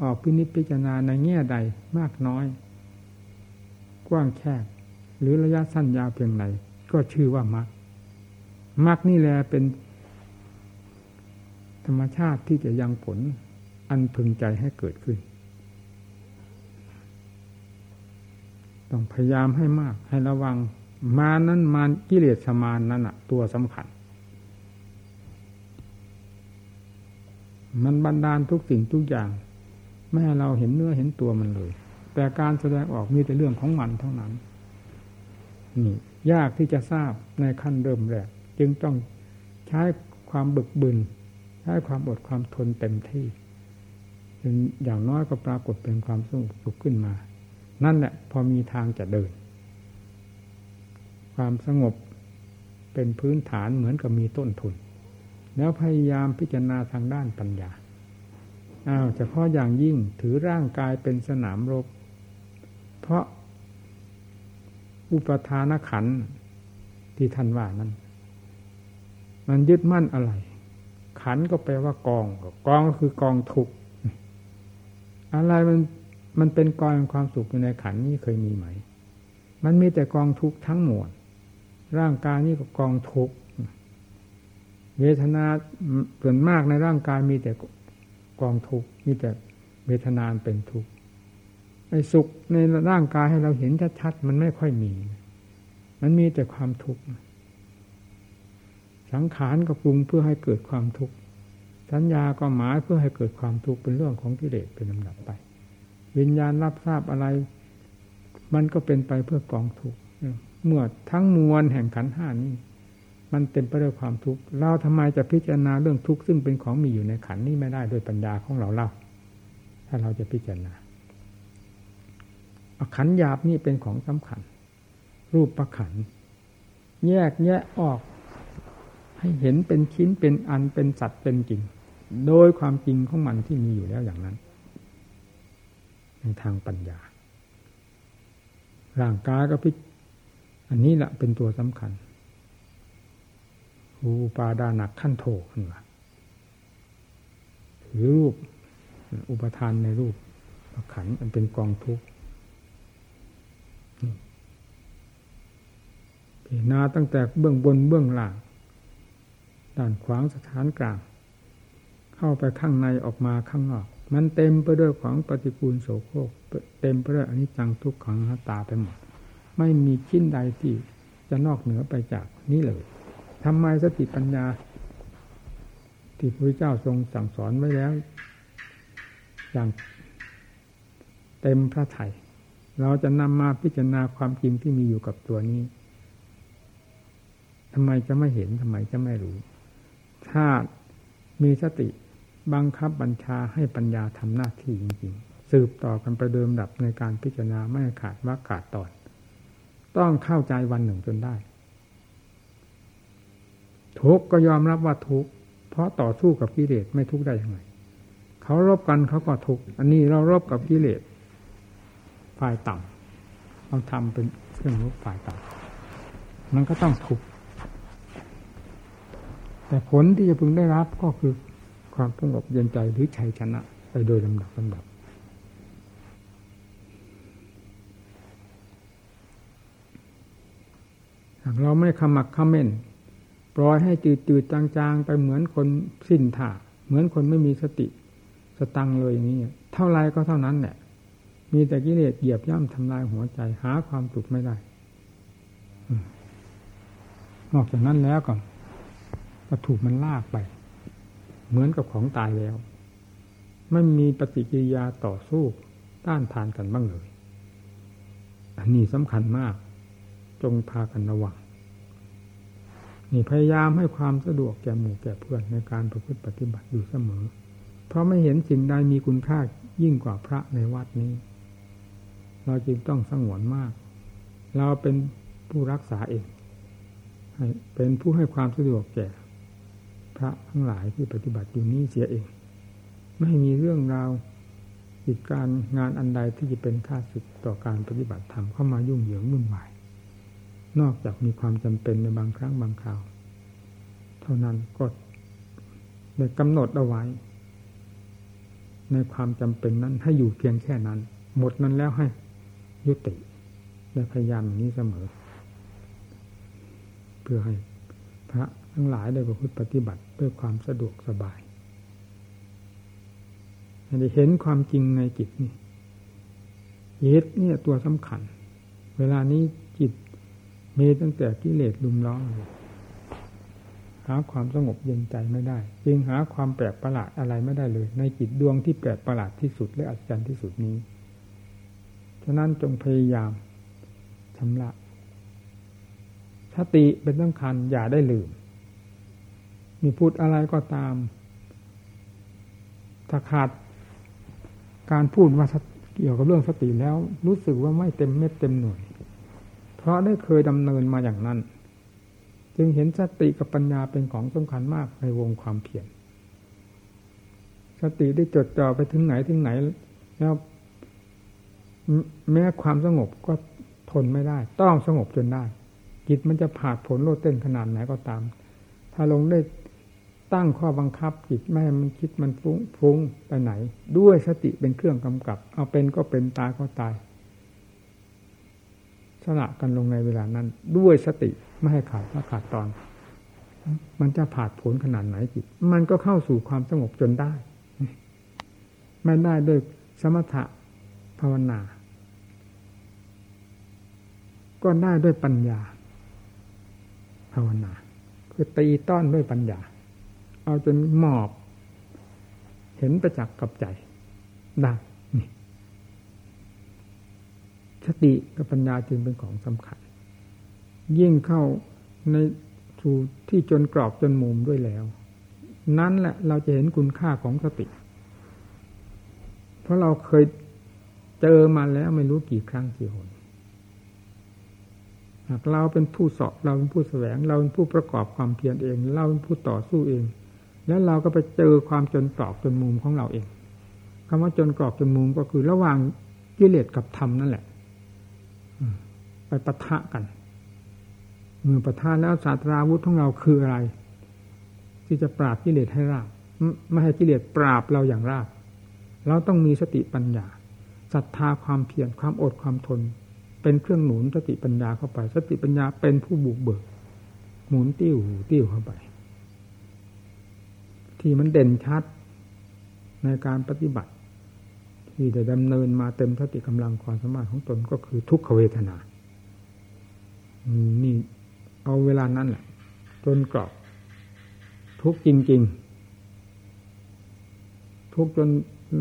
ออกพินิจพิจารณาในแง่ใดมากน้อย กว้างแคบหรือระยะสั้นยาวเพียงไรก็ชื่อว่ามรรคมรรคนี่แหละเป็น ธรรมชาติที่จะยังผลอันพึงใจให้เกิดขึ้น ต้องพยายามให้มาก ให้ระวัง มานั้นมานกิเลสมานนั้นอะตัวสำคัญ มันบันดาลทุกสิ่งทุกอย่าง ไม่ให้เราเห็นเนื้อเห็นตัวมันเลย แต่การแสดงออกมีแต่เรื่องของมันเท่านั้น นี่ ยากที่จะทราบในขั้นเริ่มแรกจึงต้องใช้ความบึกบึน ช้ความอดความทนเต็มที่จนอย่างน้อยก็ปรากฏเป็นความสงบสุขขึ้นมา นั่นแหละพอมีทางจะเดิน ความสงบเป็นพื้นฐานเหมือนกับมีต้นทุน แล้วพยายามพิจารณาทางด้านปัญญาอ้าวเฉพาะอย่างยิ่งถือร่างกายเป็นสนามรบ เพราะอุปทานขันที่ท่านว่านั้น มันยึดมั่นอะไร ขันก็แปลว่ากองกองก็คือกองทุกอะไรมันมันเป็นกองความสุขอยู่ในขันนี้เคยมีไหม มันมีแต่กองทุกทั้งหมด ร่างกายนี่ก็กองทุกเวทนาส่วนมากในร่างกายมีแต่กองทุกมีแต่เวทนานเป็นทุกไอ้สุขในร่างกายให้เราเห็นชัดๆมันไม่ค่อยมี มันมีแต่ความทุกข์ สังขารก็ปรุงเพื่อให้เกิดความทุกข์สัญญาก็หมายเพื่อให้เกิดความทุกข์เป็นเรื่องของกิเลสเป็นลำดับไป วิญญาณรับทราบอะไร มันก็เป็นไปเพื่อกองทุกข์เมื่อทั้งมวลแห่งขันห้านี้ มันเต็มไปด้วยความทุกข์เราทำไมจะพิจารณาเรื่องทุกข์ซึ่งเป็นของมีอยู่ในขันนี้ไม่ได้ด้วยปัญญาของเราเล่า ถ้าเราจะพิจารณาขันหยาบนี่เป็นของสำคัญ รูปประขัน แยกแยะออก ให้เห็นเป็นชิ้นเป็นอันเป็นสัตว์เป็นจริง โดยความจริงของมันที่มีอยู่แล้วอย่างนั้น ในทางปัญญา ร่างกายก็พิอันนี้แหละเป็นตัวสำคัญรูปาดานักขั้นโถขึ้นมาถือรูป อุปทานในรูปขันมันเป็นกองทุกข์พิจารณาตั้งแต่เบื้องบนเบื้องล่าง ด้านขวางสถานกลาง เข้าไปข้างในออกมาข้างนอก มันเต็มไปด้วยของปฏิกูลโสโครกเต็มไปด้วยอนิจจังทุกขังหตาไปหมด ไม่มีชิ้นใดที่จะนอกเหนือไปจากนี้เลยทำไมสติปัญญา ที่พระเจ้าทรงสั่งสอนไว้แล้ว อย่างเต็มพระไถ่เราจะนำมาพิจารณาความจริงที่มีอยู่กับตัวนี้ทำไมจะไม่เห็นทำไมจะไม่รู้ ถ้ามีสติบังคับบัญชาให้ปัญญาทำหน้าที่จริงๆ สืบต่อกันไปเดิมดับในการพิจารณาไม่ขาดว่าขาดตอน ต้องเข้าใจวันหนึ่งจนได้ ทุกก็ยอมรับว่าทุกเพราะต่อสู้กับกิเลสไม่ทุกได้ยังไงเขารบกันเขาก็ทุกอันนี้เรารบกับกิเลสฝ่ายต่ำเราทำเป็นเครื่องรบฝ่ายต่ำมันก็ต้องทุก แต่ผลที่จะพึงได้รับก็คือความสงบเย็นใจหรือชัยชนะไปโดยลำดับลำดับ หากเราไม่ขมักขม้นปล่อยให้จืดจืดจางๆ ไปเหมือนคนสิ้นท่าเหมือนคนไม่มีสติ สตังเลยอย่างนี้ เท่าไรก็เท่านั้นแหละ มีแต่กิเลสเหยียบย่ำทำลายหัวใจหาความสุขไม่ได้นอกจากนั้นแล้วก็ ก็ถูกมันลากไป เหมือนกับของตายแล้วไม่มีปฏิกิริยาต่อสู้ต้านทานกันบ้างเลยอันนี้สำคัญมาก จงพากันระวังนี่พยายามให้ความสะดวกแก่หมู่แก่เพื่อนในการประพฤติปฏิบัติอยู่เสมอ เพราะไม่เห็นสิ่งใดมีคุณค่ายิ่งกว่าพระในวัดนี้ เราจึงต้องสงวนมาก เราเป็นผู้รักษาเอง เป็นผู้ให้ความสะดวกแก่ พระทั้งหลายที่ปฏิบัติอยู่นี้เสียเอง ไม่มีเรื่องราวกิจการงานอันใดที่จะเป็นค่าศึกต่อการปฏิบัติธรรมเข้ามายุ่งเหยิงวุ่นวายนอกจากมีความจำเป็นในบางครั้งบางคราว เท่านั้นก็ได้กำหนดเอาไว้ ในความจำเป็นนั้นให้อยู่เพียงแค่นั้น หมดนั้นแล้วให้ยุติและพยายามอย่างนี้เสมอ เพื่อให้พระ ทั้งหลายได้ประพฤติปฏิบัติด้วยความสะดวกสบายได้เห็นความจริงในจิตนี่จิตเนี่ยตัวสำคัญ เวลานี้จิตมีตั้งแต่กิเลสลุมล้อมหาความสงบเย็นใจไม่ได้ จึงหาความแปลกประหลาดอะไรไม่ได้เลย ในจิตดวงที่แปลกประหลาดที่สุดและอัศจรรย์ที่สุดนี้ ฉะนั้นจงพยายามชำระสติเป็นสำคัญอย่าได้ลืม มีพูดอะไรก็ตาม ถ้าขาดการพูดว่าเกี่ยวกับเรื่องสติแล้ว รู้สึกว่าไม่เต็มเม็ดเต็มหน่วย เพราะได้เคยดำเนินมาอย่างนั้น จึงเห็นสติกับปัญญาเป็นของสำคัญมากในวงความเพียรสติได้จดจ่อไปถึงไหนถึงไหน แล้ว แม้ความสงบก็ทนไม่ได้ ต้องสงบจนได้จิตมันจะผาดผลโลดเต้นขนาดไหนก็ตาม ถ้าลงได้ ตั้งข้อบังคับจิตไม่ให้มันคิดมันฟุ้งฟุ้งไปไหน ด้วยสติเป็นเครื่องกำกับ เอาเป็นก็เป็นตายก็ตายสละกันลงในเวลานั้น ด้วยสติไม่ให้ขาดถ้าขาดตอน มันจะผ่าดผลขนาดไหนจิต มันก็เข้าสู่ความสงบจนได้ไม่ได้ด้วยสมถะภาวนา ก็ได้ด้วยปัญญา ภาวนา คือตีต้อนด้วยปัญญา เอาจนหมอบ เห็นประจักษ์กับใจได้นี่สติกับปัญญาจึงเป็นของสำคัญ ยิ่งเข้าในสู่ที่จนกรอบจนมุมด้วยแล้ว นั้นแหละเราจะเห็นคุณค่าของสติ เพราะเราเคยเจอมาแล้วไม่รู้กี่ครั้งกี่หนหากเราเป็นผู้สอบเราเป็นผู้แสวง เราเป็นผู้ประกอบความเพียรเอง เราเป็นผู้ต่อสู้เอง แล้วเราก็ไปเจอความจนกรอบจนมุมของเราเองคำว่าจนกรอบจนมุมก็คือระหว่างกิเลสกับธรรมนั่นแหละไปปะทะกันเมื่อปะทะแล้วศาสตราวุธของเราคืออะไร ที่จะปราบกิเลสให้ราบไม่ให้กิเลสปราบเราอย่างราบเราต้องมีสติปัญญาศรัทธาความเพียรความอดความทน เป็นเครื่องหนุนสติปัญญาเข้าไป สติปัญญาเป็นผู้บุกเบิก หมุนติ้วติ้วเข้าไป ที่มันเด่นชัดในการปฏิบัติ ที่ได้ดำเนินมาเต็มสติกำลังความสามารถของตนก็คือทุกขเวทนา นี่เอาเวลานั้นแหละจนกรอบทุกจริง ๆ ทุกจน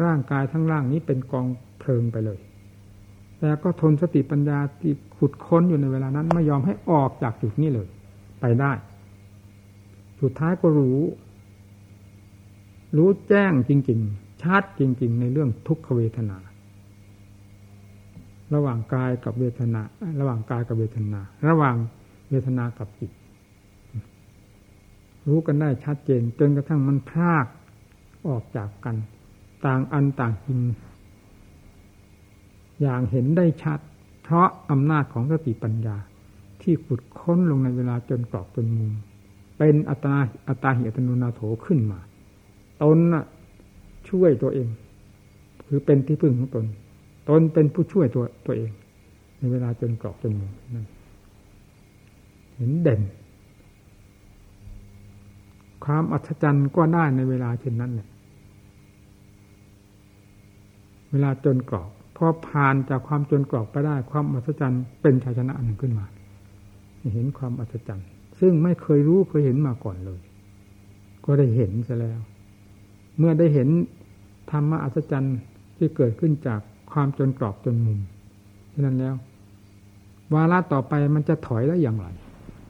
ร่างกายทั้งร่างนี้เป็นกองเพลิงไปเลย แต่ก็ทนสติปัญญาที่ขุดค้นอยู่ในเวลานั้น ไม่ยอมให้ออกจากจุดนี้เลย ไปได้ สุดท้ายก็รู้ รู้แจ้งจริง ๆ ชัดจริง ๆ ในเรื่องทุกขเวทนา ระหว่างกายกับเวทนา ระหว่างกายกับเวทนา ระหว่างเวทนากับจิต รู้กันได้ชัดเจน จนกระทั่งมันพลากออกจากกัน ต่างอันต่างจริง อย่างเห็นได้ชัด เพราะอำนาจของสติปัญญาที่ขุดค้นลงในเวลาจนกรอบจนมุม เป็นอัตนาอัตาหิอัตโนนาโถขึ้นมา ตนช่วยตัวเอง คือเป็นที่พึ่งของตน ตนเป็นผู้ช่วยตัวตัวเอง ในเวลาจนกรอบจนมุมนั่นเห็นเด่น ความอัศจรรย์ก็ได้ในเวลาเช่นนั้นแหละเวลาจนกรอบพอผ่านจากความจนกรอกไปได้ ความอัศจรรย์เป็นชัยชนะหนึ่งขึ้นมาเห็นความอัศจรรย์ซึ่งไม่เคยรู้เคยเห็นมาก่อนเลย ก็ได้เห็นซะแล้ว เมื่อได้เห็นธรรมะอัศจรรย์ที่เกิดขึ้นจากความจนกรอบจนมุมฉะนั้นแล้ว วาระต่อไปมันจะถอยได้อย่างไร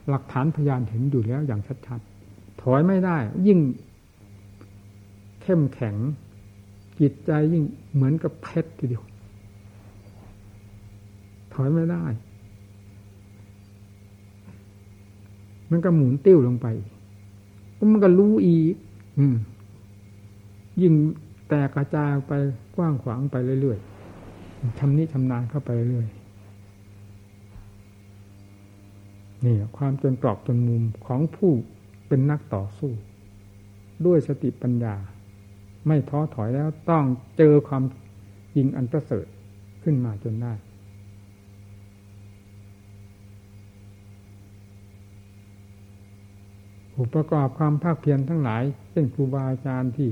หลักฐานพยานเห็นอยู่แล้วอย่างชัดๆ ถอยไม่ได้ ยิ่งเข้มแข็ง จิตใจยิ่งเหมือนกับเพชรทีเดียว ถอยไม่ได้ มันก็หมุนติ้วลงไปก็มันก็รู้อีก อืม ยิ่งแตกกระจายไปกว้างขวางไปเรื่อยๆทำนี้ทำนานเข้าไปเรื่อยนี่ความจนกรอบจนมุมของผู้เป็นนักต่อสู้ ด้วยสติปัญญา ไม่ท้อถอยแล้วต้องเจอความยิงอันประเสริฐขึ้นมาจนได้ผู้ประกอบความภาคเพียรทั้งหลาย เช่นครูบาอาจารย์ที่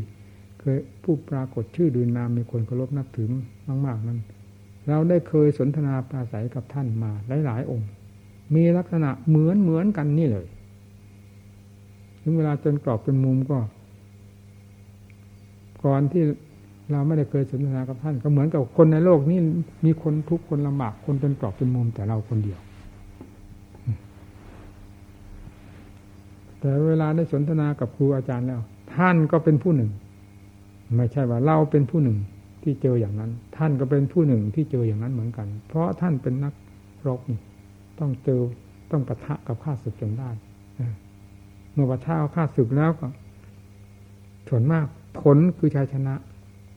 ยผู้ปรากฏชื่อดืนามมีคนเคารพนับถือมากๆนั้นเราได้เคยสนทนาปราศัยกับท่านมาหลายๆองค์ มีลักษณะเหมือนเหมือนกันนี่เลยถึงเวลาจนกรอบเป็นมุมก็ ก่อนที่เราไม่ได้เคยสนทนากับท่าน ก็เหมือนกับคนในโลกนี้มีคนทุกคนลำบากคนจนกรอบเป็นมุมแต่เราคนเดียว แต่เวลาได้สนทนากับครูอาจารย์แล้ว ท่านก็เป็นผู้หนึ่ง ไม่ใช่ว่าเราเป็นผู้หนึ่งที่เจออย่างนั้น ท่านก็เป็นผู้หนึ่งที่เจออย่างนั้นเหมือนกัน เพราะท่านเป็นนักรบนี่ต้องเจอต้องปะทะกับข้าศึกจนได้เมื่อปะทะกับข้าศึกแล้วก็ส่วนมากผลคือชัยชนะ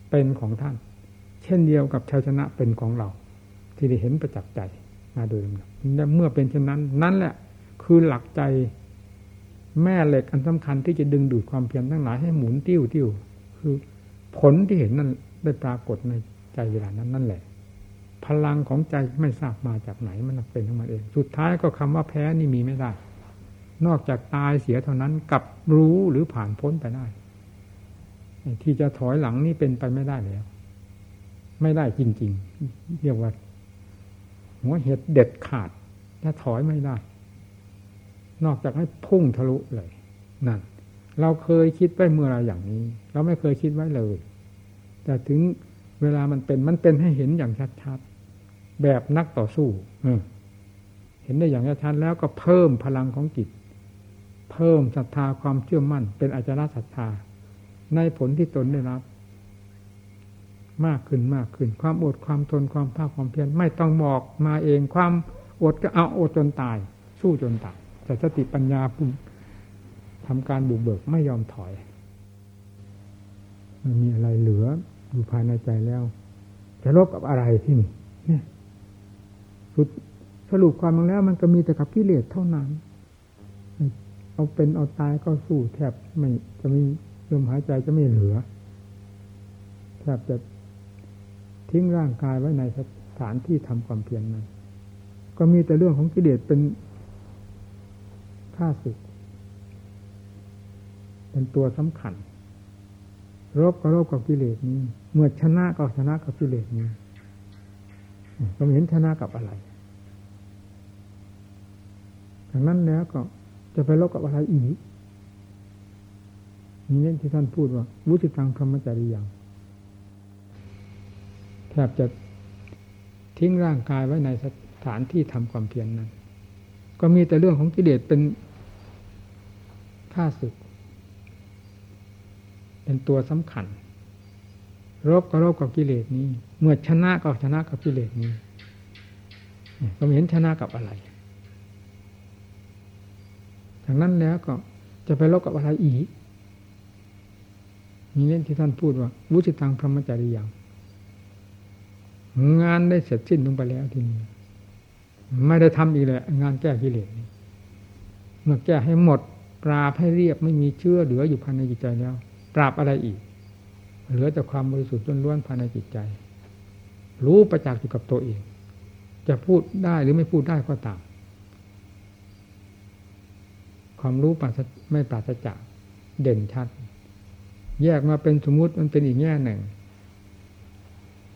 เป็นของท่าน เช่นเดียวกับชัยชนะเป็นของเรา ที่ได้เห็นประจักษ์ใจมาโดยลำดับเมื่อเป็นเช่นนั้น นั่นแหละ คือหลักใจแม่เหล็กอันสำคัญที่จะดึงดูดความเพียรทั้งหลายให้หมุนติ้วติ้วคือ ผลที่เห็นนั้นได้ปรากฏในใจเวลานั้นนั่นแหละ พลังของใจไม่ทราบมาจากไหนมันเป็นของมันเอง สุดท้ายก็คำว่าแพ้นี่มีไม่ได้ นอกจากตายเสียเท่านั้นกับรู้หรือผ่านพ้นไปได้ ที่จะถอยหลังนี่เป็นไปไม่ได้แล้ว ไม่ได้จริง ๆ เรียกว่าหัวเหตุเด็ดขาดถ้าถอยไม่ได้ นอกจากให้พุ่งทะลุเลย นั่น เราเคยคิดไว้เมื่อไรอย่างนี้ เราไม่เคยคิดไว้เลย แต่ถึงเวลามันเป็นมันเป็นให้เห็นอย่างชัดๆแบบนักต่อสู้เห็นได้อย่างชัดแล้วก็เพิ่มพลังของจิต เพิ่มศรัทธาความเชื่อมั่น เป็นอาจารย์ศรัทธา ในผลที่ตนได้รับ มากขึ้นมากขึ้น ความอดความทนความภาคความเพียรไม่ต้องบอกมาเองความอดก็เอาอดจนตาย สู้จนตายแต่สติปัญญา ทำการบุกเบิกไม่ยอมถอย มันมีอะไรเหลืออยู่ภายในใจแล้ว จะลบกับอะไรที่นี่เนี่ยสุดสรุปความลงแล้วมันก็มีแต่กับกิเลสเท่านั้น เอาเป็นเอาตายก็สู้แทบไม่จะมีลมหายใจจะไม่เหลือแทบจะทิ้งร่างกายไว้ในสถานที่ทำความเพียรนั้น ก็มีแต่เรื่องของกิเลสเป็นข้าศึก เป็นตัวสำคัญ รบก็รบกับกิเลสนี้ เมื่อชนะก็ชนะกับกิเลสนี้ก็เห็นชนะกับอะไรดังนั้นแล้วก็จะไปรบกับอะไรอีกนี่ที่ท่านพูดว่าวุติตังธรรมจริยังแทบจะทิ้งร่างกายไว้ในสถานที่ทำความเพียรนนั้น ก็มีแต่เรื่องของกิเลสเป็นข้าศึก เป็นตัวสำคัญ รบก็รบกับกิเลสนี้ เมื่อชนะก็ชนะกับกิเลสนี้ก็เห็นชนะกับอะไรดังนั้นแล้วก็จะไปรบกับอะไรอีกมีเล่นที่ท่านพูดว่าวุติตังพระมจริยังงานได้เสร็จสิ้นลงไปแล้วทีนี้ไม่ได้ทำอีกเลยงานแก้กิเลสนี้เมื่อแก้ให้หมดปราบให้เรียบไม่มีเชื่อเหลืออยู่ภายในจิตใจแล้ว ปราบอะไรอีก เหลือแต่ความบริสุทธิ์ล้วนๆภายในจิตใจ รู้ประจักษ์อยู่กับตัวเอง จะพูดได้หรือไม่พูดได้ก็ตาม ความรู้ปราศไม่ปราศจากเด่นชัด แยกมาเป็นสมมุติมันเป็นอีกแง่หนึ่ง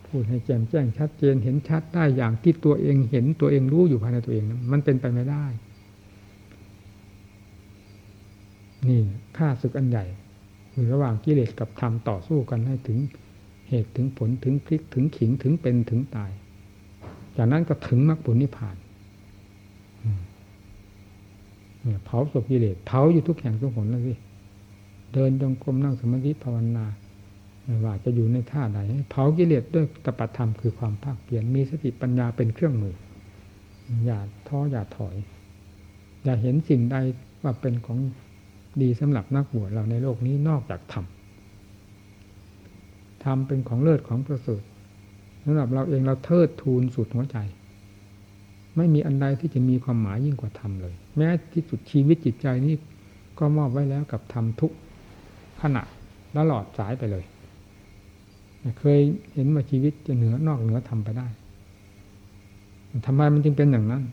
พูดให้แจ่มแจ้งชัดเจนเห็นชัดได้อย่างที่ตัวเองเห็นตัวเองรู้อยู่ภายในตัวเองมันเป็นไปไม่ได้ นี่ค่าศึกอันใหญ่ คือระหว่างกิเลสกับธรรมต่อสู้กันให้ถึงเหตุถึงผลถึงพลิกถึงขิงถึงเป็นถึงตาย จากนั้นก็ถึงมรรคผลนิพพานเผาศพกิเลสเผาอยู่ทุกแห่งทุกหนแล้วสิเดินจงกรมนั่งสมาธิภาวนาไม่ว่าจะอยู่ในท่าใดเผากิเลสด้วยตปธรรมคือความภาคเปลี่ยนมีสติปัญญาเป็นเครื่องมือ อย่าท้ออย่าถอย อย่าเห็นสิ่งใดว่าเป็นของ ดีสำหรับนักบวชเราในโลกนี้นอกจากธรรมธรรมเป็นของเลิศของประเสริฐสำหรับเราเองเราเทิดทูนสุดหัวใจ ไม่มีอันใดที่จะมีความหมายยิ่งกว่าธรรมเลย แม้ที่สุดชีวิตจิตใจนี้ก็มอบไว้แล้วกับธรรมทุกขณะตลอดสายไปเลย เคยเห็นว่าชีวิตจะเหนือนอกเหนือธรรมไปได้ทำไมมันจึงเป็นอย่างนั้น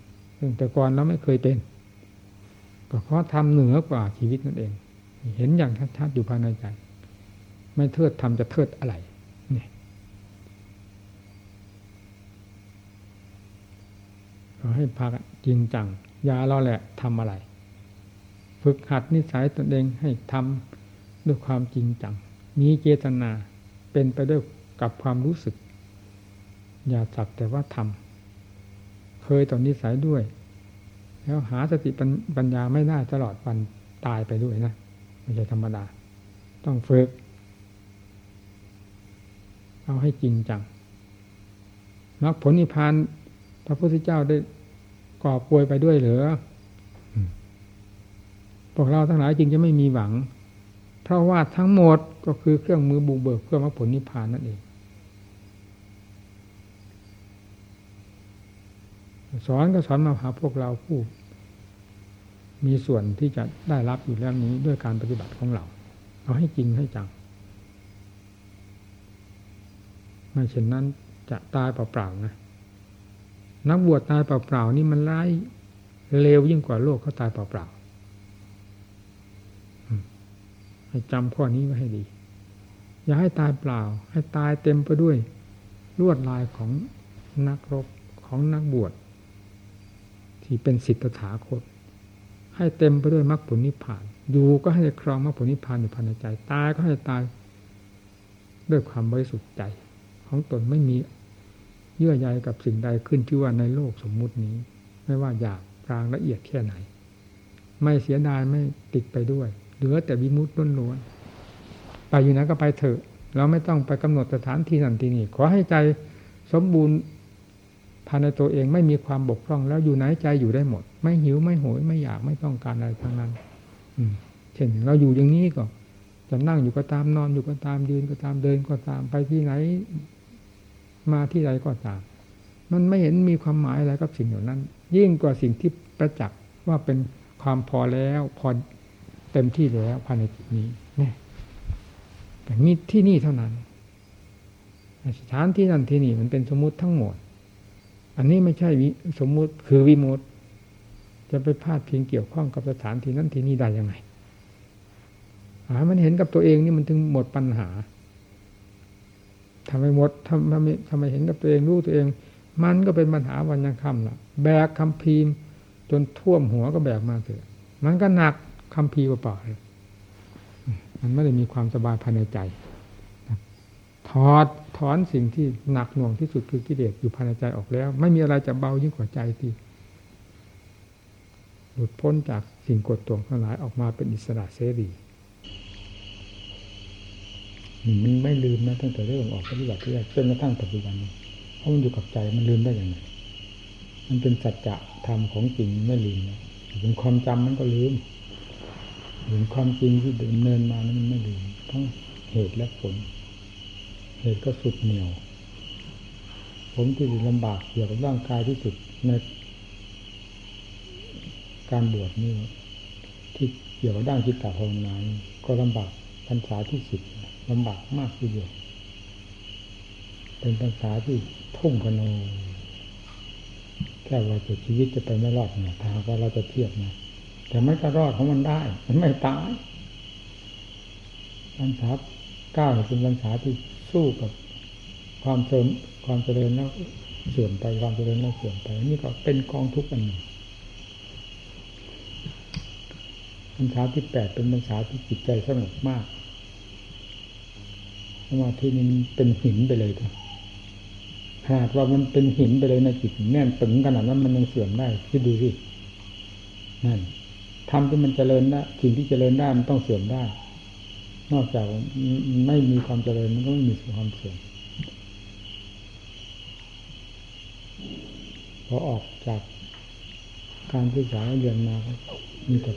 แต่ก่อนเราไม่เคยเป็น ก็เพราะทำเหนือกว่าชีวิตนั่นเอง เห็นอย่างชัดๆอยู่ภายในใจ ไม่เทิดทำจะเทิดอะไรเนี่ยขอให้พักจริงจังยาเราแหละทำอะไร ฝึกหัดนิสัยตนเองให้ทำด้วยความจริงจัง มีเจตนาเป็นไปด้วยกับความรู้สึก อย่าสักแต่ว่าทำเคยต่อนนิสัยด้วย แล้วหาสติปัญญาไม่ได้ตลอดวันตายไปด้วยนะไม่ใช่ธรรมดา ต้องฝึก เอาให้จริงจังมรรคผลนิพพานพระพุทธเจ้าได้ก่อป่วยไปด้วยเหรือพวกเราทั้งหลายจริงจะไม่มีหวัง เพราะว่าทั้งหมดก็คือเครื่องมือบุกเบิกเพื่อมรรคผลนิพพานนั่นเอง สอนก็สอนมาหาพวกเราผู้ มีส่วนที่จะได้รับอยู่แล้วนี้ด้วยการปฏิบัติของเรา เอาให้จริงให้จังไม่เช่นนั้นจะตายเปล่าๆนะนักบวชตายเปล่าๆนี่มันร้ายเลวยิ่งกว่าโลกเขาตายเปล่าๆให้จำข้อนี้ไว้ให้ดี อย่าให้ตายเปล่า ให้ตายเต็มไปด้วยลวดลายของนักรบของนักบวช ที่เป็นสิทธถาคต ให้เต็มไปด้วยมรรคผลนิพพาน อยู่ก็ให้ครองมรรคผลนิพพานอยู่ภายในใจ ตายก็ให้ตายด้วยความบริสุทธิ์ใจ ของตนไม่มีเยื่อใยกับสิ่งใดขึ้นที่ว่าในโลกสมมุตินี้ ไม่ว่าหยาบกลางละเอียดแค่ไหน ไม่เสียดายไม่ติดไปด้วย เหลือแต่วิมุตติล้วนๆไปอยู่ไหนก็ไปเถอะ เราไม่ต้องไปกำหนดสถานที่นั่นที่นี่ขอให้ใจสมบูรณ์ ภายในตัวเองไม่มีความบกพร่อง แล้วอยู่ไหนใจอยู่ได้หมด ไม่หิวไม่โหยไม่อยากไม่ต้องการอะไรทั้งนั้น อืมเช่นเราอยู่อย่างนี้ก็จะนั่งอยู่ก็ตามนอนอยู่ก็ตามยืนก็ตามเดินก็ตามไปที่ไหน มาที่ใดก็ตาม มันไม่เห็นมีความหมายอะไรกับสิ่งเหล่านั้น ยิ่งกว่าสิ่งที่ประจักษ์ว่าเป็นความพอแล้วพอเต็มที่แล้วภายในจิตนี้นี่แต่มีที่นี่เท่านั้นสถานที่นั่นที่นี่มันเป็นสมมุติทั้งหมด อันนี้ไม่ใช่สมมุติคือวิมุตจะไปพาดเพียงเกี่ยวข้องกับสถานที่นั้นที่นี่ได้ยังไงหามันเห็นกับตัวเองนี่มันถึงหมดปัญหาทำไมหมดทำทำไมทำไมเห็นกับตัวเองรู้ตัวเอง มันก็เป็นปัญหาวันยังค่ำละแบกคำพีมจนท่วมหัวก็แบกมาเถอะมันก็หนักคำพีเปล่าๆมันไม่ได้มีความสบายภายในใจ ถอดถอนสิ่งที่หนักหน่วงที่สุดคือกิเลสอยู่ภายในใจออกแล้ว ไม่มีอะไรจะเบายิ่งกว่าใจที่หลุดพ้นจากสิ่งกดตวงทั้งหลายออกมาเป็นอิสระเสรีมันไม่ลืมนะตั้งแต่เรื่องออกปฏิบัติที่แรกจนกระทั่งปัจจุบันนี้เพราะมันอยู่กับใจมันลืมได้อย่างไรมันเป็นสัจจะธรรมของจริงไม่ลืมนะเป็นความจำมันก็ลืมเห็นความจริงที่ดินเนินมานั้นมันไม่ลืมทั้งเหตุและผล เหตุก็สุดเหนียว ผมที่ลำบากเกี่ยวกับร่างกายที่สุดในการบวชนี่ที่เกี่ยวกับด้านจิตตภาวนาก็ลำบากพรรษาที่สุดลำบากมากทีเดียวเป็นภาษาที่ทุ่งกันโนแค่ว่าจะชีวิตจะไปไม่รอดเนี่ยถ้าว่าเราจะเทียบนะแต่ไม่ก็รอดของมันได้ มันไม่ตายภาษาเก้าเป็นภาษาที่ สู้กับความเสริมความเจริญแล้วเสื่อมไปความเจริญแล้วเสื่อมไป นี่ก็เป็นกองทุกข์อันหนึ่งภาษาที่แปดเป็นภาษาที่จิตใจสงบมากสมาธินี้เป็นหินไปเลยครับหากว่ามันเป็นหินไปเลยในจิตแน่นตึงขนาดนั้นมันยังเสื่อมได้คิดดูสินั่นทำที่มันเจริญได้สิ่งที่เจริญได้มันต้องเสื่อมได้ นอกจากไม่มีความเจริญมันก็ไม่มีความเสื่อมพอออกจากการศึกษาเรียนมามีแต่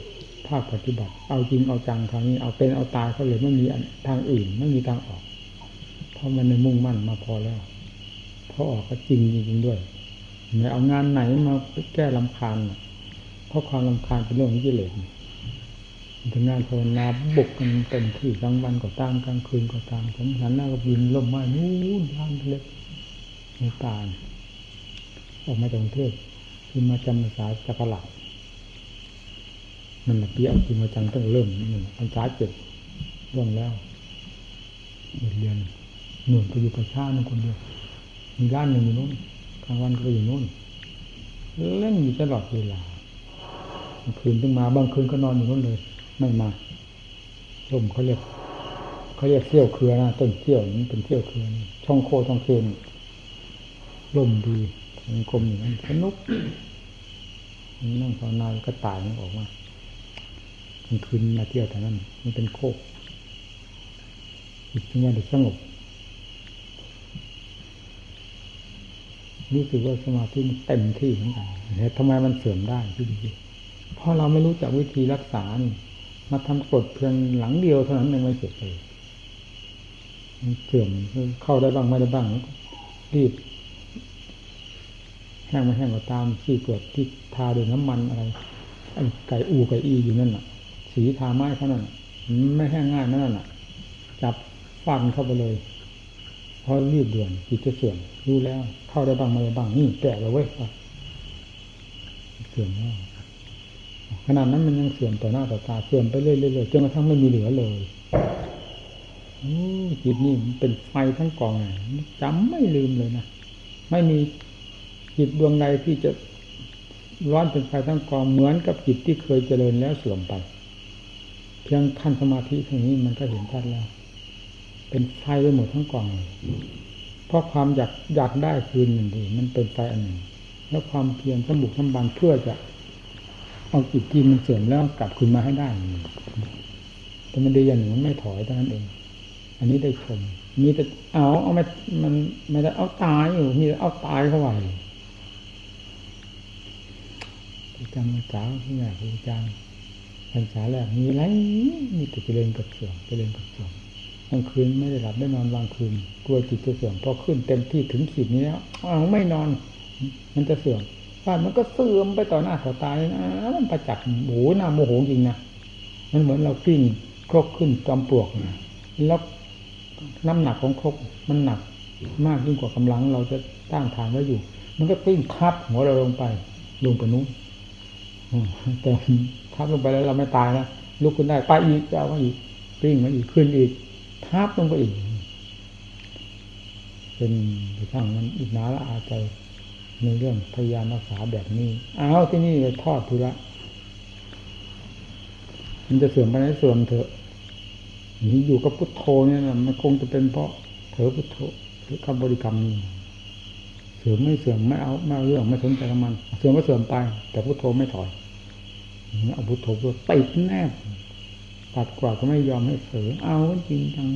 ภาคปฏิบัติ เอาจริงเอาจังคราวนี้เอาเป็นเอาตายเขาเลยไม่มีทางอื่นไม่มีทางออก เพราะมันในมุ่งมั่นมาพอแล้วพอออกก็จริงจริงด้วยไม่เอางานไหนมาแก้ลำคาญเพราะความลำคาญเป็นเรื่องของกิเลส ถึงงานภาวนาบุกกันเต็มที่กลางวันก็ตามกลางคืนก็ตามผมหันหน้าก็บินลมไม้นู้นทางเล็กในตาออกมาจากกรุงเทพคือมาจำภาษาจักรหลักมันปีเอาจริงมาจังต้องเริ่มนี่ภาษาเจ็ดร่วงแล้วเรียนหนุนไปอยู่ประชาหนึ่งคนเดียวมีร้านหนึ่งอยู่นู้นกลางวันก็อยู่นู้นเล่นอยู่ตลอดเวลาคืนต้องมาบางคืนก็นอนอยู่นู้นเลย ไม่มาลมเขาเรียกเขาเรียกเที่ยวเครือนะต้นเที่ยวนี้เป็นเที่ยวเครือช่องโคช่องเคนลมดีมันคมอย่างนั้นสนุกนั่งภาวนาก็ตายมันออกมากลางคืนมาเที่ยวแต่นั้นมันเป็นโคกจิตจึงว่าสงบรู้สึกว่าสมาธิมันเต็มที่เหมือนกันแต่ทำไมมันเสื่อมได้ที่ดีเพราะเราไม่รู้จักวิธีรักษา มาทำกดเพียงหลังเดียวเท่านั้นยังไม่เสร็จเลยมันเสื่อมเข้าได้บ้างไม่ได้บ้างรีบแห้งไม่แห้งก็ตามที่เกิดที่ทาด้วยน้ำมันอะไรไอ้ไก่อูไก่อีอยู่นั่นน่ะ สีทาไม้เท่านั้นไม่แห้งง่ายนั่นน่ะ จับฟันเข้าไปเลยเพราะรีบด่วนจิตจะเสื่อมรู้แล้ว เข้าได้บ้างไม่ได้บ้างนี่แก่แล้วเว้ยเสื่อมแล้ว ขนาดนั้นมันยังเสื่อมต่อหน้าต่อตาเสื่อมไปเรื่อยๆจนกระทั่งไม่มีเหลือเลยโอ้จิตนี่เป็นไฟทั้งกองจำไม่ลืมเลยนะไม่มีจิตดวงใดที่จะร้อนเป็นไฟทั้งกองเหมือนกับจิตที่เคยเจริญแล้วเสื่อมไป เพียงขั้นสมาธิเท่านี้มันก็เห็นชัดแล้ว เป็นไฟไปหมดทั้งกองเลยเพราะความอยากอยากได้คืนหนึ่งดีมันเป็นไฟอันหนึ่ง แล้วความเพียรสมบุกสมบันเพื่อจะ เอาจิตที่มันเสื่อมแล้วกลับคืนมาให้ได้แต่มันดีอย่างหนึ่งมันไม่ถอยเท่านั้นเอง อันนี้ได้ชม มีแต่เอาเอาไม่มันไม่ได้เอาตายอยู่ มีแต่เอาตายเข้าไปจำพรรษาที่ไหนครูอาจารย์พรรษาแรกมีไรมีแต่เจริญกับเสื่อมเจริญกับเสื่อมกลางคืนไม่ได้หลับได้นอนวางคืนกลัวจิตจะเสื่อมพอขึ้นเต็มที่ถึงขีดนี้แล้วเอาไม่นอน มันจะเสื่อม ว่ามันก็เสื่อมไปต่อหน้าต่อตาเลยนะมันประจักษ์โหหน้าโมโหจริงนะมันเหมือนเรากิ้งครกขึ้นจอมปลวกนะแล้วน้ำหนักของครกมันหนักมากยิ่งกว่ากำลังเราจะตั้งทางไว้อยู่ มันก็กิ้งคับหัวเราลงไปลงไปนู้นแต่ทับลงไปแล้วเราไม่ตายนะลุกขึ้นได้ไปอีกเอาอีกปิ้งมาอีกขึ้นอีกทับลงไปอีก เป็นทางมันอีกนาละอาใจ ในเรื่องพยายามรักษาแบบนี้ เอาที่นี่เลยทอดทุระมันจะเสื่อมไปไหนเสื่อมเถอะนี่อยู่กับพุทโธเนี่ยนะมันคงจะเป็นเพราะเถอพุทโธหรือคำบริกรรมเสื่อมไม่เสื่อมไม่เอาไม่เอาเรื่องไม่สนใจกับมัน เสื่อมก็เสื่อมไป แต่พุทโธไม่ถอยเอาพุทโธก็ติดแนบตัดกว่าก็ไม่ยอมให้เสือเอาจริงจัง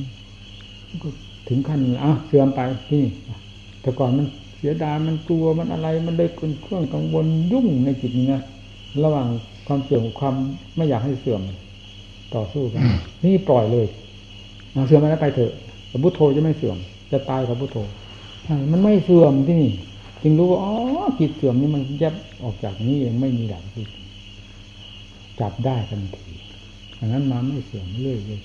ก็ถึงขั้นอะเสื่อมไปที่แต่ก่อนมัน เสียดายมันกลัวมันอะไรมันเลยเป็นเครื่องกังวลยุ่งในจิตนี้นะระหว่างความเสื่อมความไม่อยากให้เสื่อมต่อสู้กันนี่ปล่อยเลยเสื่อมไปแล้วไปเถอะแต่พุทโธจะไม่เสื่อม จะตายกับพุทโธมันไม่เสื่อมที่นี่ จึงรู้ว่าอ๋อจิตเสื่อมนี่มันแยบออกจากนี้เองไม่มีหลักจิตจับได้ทันทีดังนั้นมาไม่เสื่อมเรื่อยเลย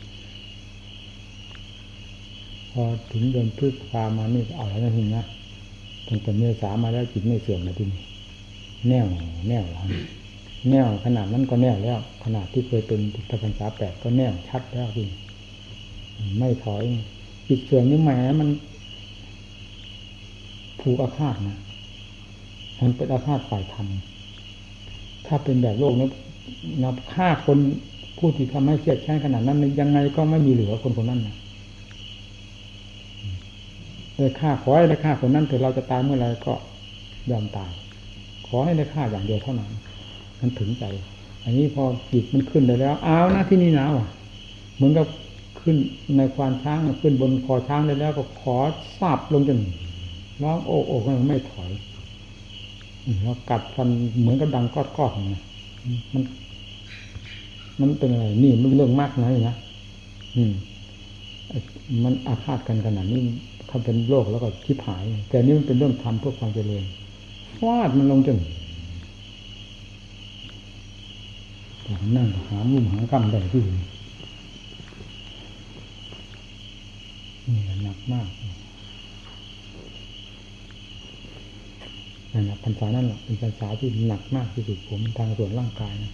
พอถึงเดือนพฤษภามานี่เอาแล้วนะทีนะ ตั้งแต่เมษามาแล้วจิตไม่เสื่อมนะที่นี้แน่วแน่วแล้วแน่วขนาดนั้นก็แน่วแล้ว ขนาดที่เคยเป็นตะพันษาแปดก็แน่วชัดแล้วที่ไม่ถอยจิตเสื่อมนี่แหมมันผูกอาฆาตนะมันเป็นอาฆาตฝ่ายธรรมถ้าเป็นแบบโลกนะนับฆ่าคนผู้ที่ทำให้เครียดแค้นขนาดนั้นยังไงก็ไม่มีเหลือคนคนนั้นนะ เลยฆ่าขอให้ได้ฆ่าคนนั้นถึงเราจะตายเมื่อไรก็ยอมตาย ขอให้ได้ฆ่าอย่างเดียวเท่านั้นมันถึงใจ อันนี้พอจิตมันขึ้นได้แล้วอ้าวนะที่นี่หนะว่ะเหมือนกับขึ้นในควานช้างขึ้นบนคอช้างได้แล้ว ก็ขอสาบลงจนร้องโอ้โอ้มันไม่ถอยแล้วกัดฟันเหมือนกับดังกอดๆนะมัน มันเป็นอะไร นี่มันเรื่องมากนะนะอืม มันอาฆาตกันขนาดนี้ เขาเป็นโรคแล้วก็คิดหาย แต่นี่มันเป็นเรื่องทำเพื่อความเจริญฟาดมันลงจนนั่งหามุมหากรรมได้ที่นี่หนักมากนั่นแหละพรรษานั่นแหละเป็นพรรษาที่หนักมากที่สุดผมทางส่วนร่างกายนะ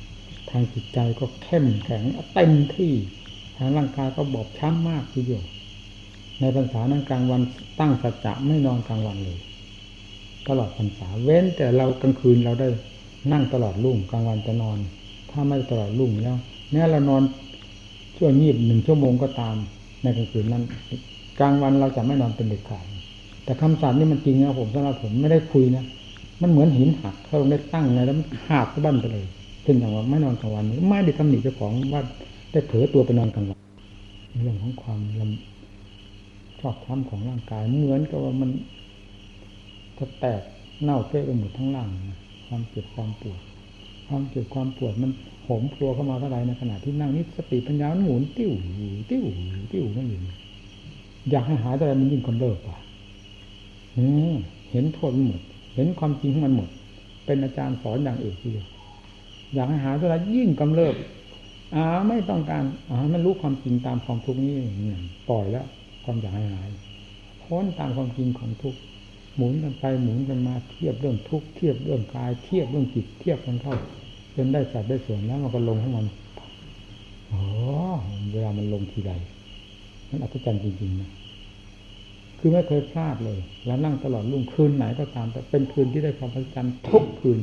ทางจิตใจก็เข้มแข็งเต็มที่ ทางร่างกายก็บอบช้ำมากทีเดียว ในพรรษานั้นกลางวันตั้งสัจจะไม่นอนกลางวันเลย ตลอดพรรษาเว้นแต่เรากลางคืนเราได้นั่งตลอดรุ่งกลางวันจะนอน ถ้าไม่ตลอดรุ่งแล้วแม้เรานอนชั่วงีบหนึ่งชั่วโมงก็ตาม ในกลางคืนนั้น กลางวันเราจะไม่นอนเป็นเด็ดขาดแต่คำสอนนี่มันจริงนะผมสำหรับผมไม่ได้คุยนะมันเหมือนหินหักถ้าเราได้ตั้งไงแล้วมันหักสะบั้นไปเลยเช่นอย่างว่าไม่นอนกลางวันไม่ได้ตำหนิเจ้าของว่าได้เผลอตัวไปนอนกลางวันเรื่องของความล ชอบช้ำของร่างกาย เหมือนกับว่ามันจะแตกเน่าเฟะไปหมดทั้งร่างความเจ็บความปวดความเจ็บความปวดมันโหมพัวเข้ามาเท่าไรในขณะที่นั่งนี่สติปัญญาหมุนติ้วติ้วติ้วนั่นเองอยากให้หายแต่มันยิ่งกำเริบอะเห็นโทษมันหมด เห็นความจริงของมันหมด เป็นอาจารย์สอนอย่างเอกทีเดียวอยากให้หาเท่าไรยิ่งกำเริบอ่าไม่ต้องการอ่ามันรู้ความจริงตามความทุกข์นี้ปล่อยแล้ว ความอยากให้หายพ้นตามความจริงของทุกหมุนกันไปหมุนกันมาเทียบเรื่องทุกเทียบเรื่องกายเทียบเรื่องจิตเทียบกันเข้าจนได้สัดได้ส่วนแล้วมันก็ลงให้มันโอ้เวลามันลงทีใดมันอัศจรรย์จริงๆนะคือไม่เคยพลาดเลย แล้วนั่งตลอดรุ่งคืนไหนก็ตาม แต่เป็นคืนที่ได้ความอัศจรรย์ทุกคืน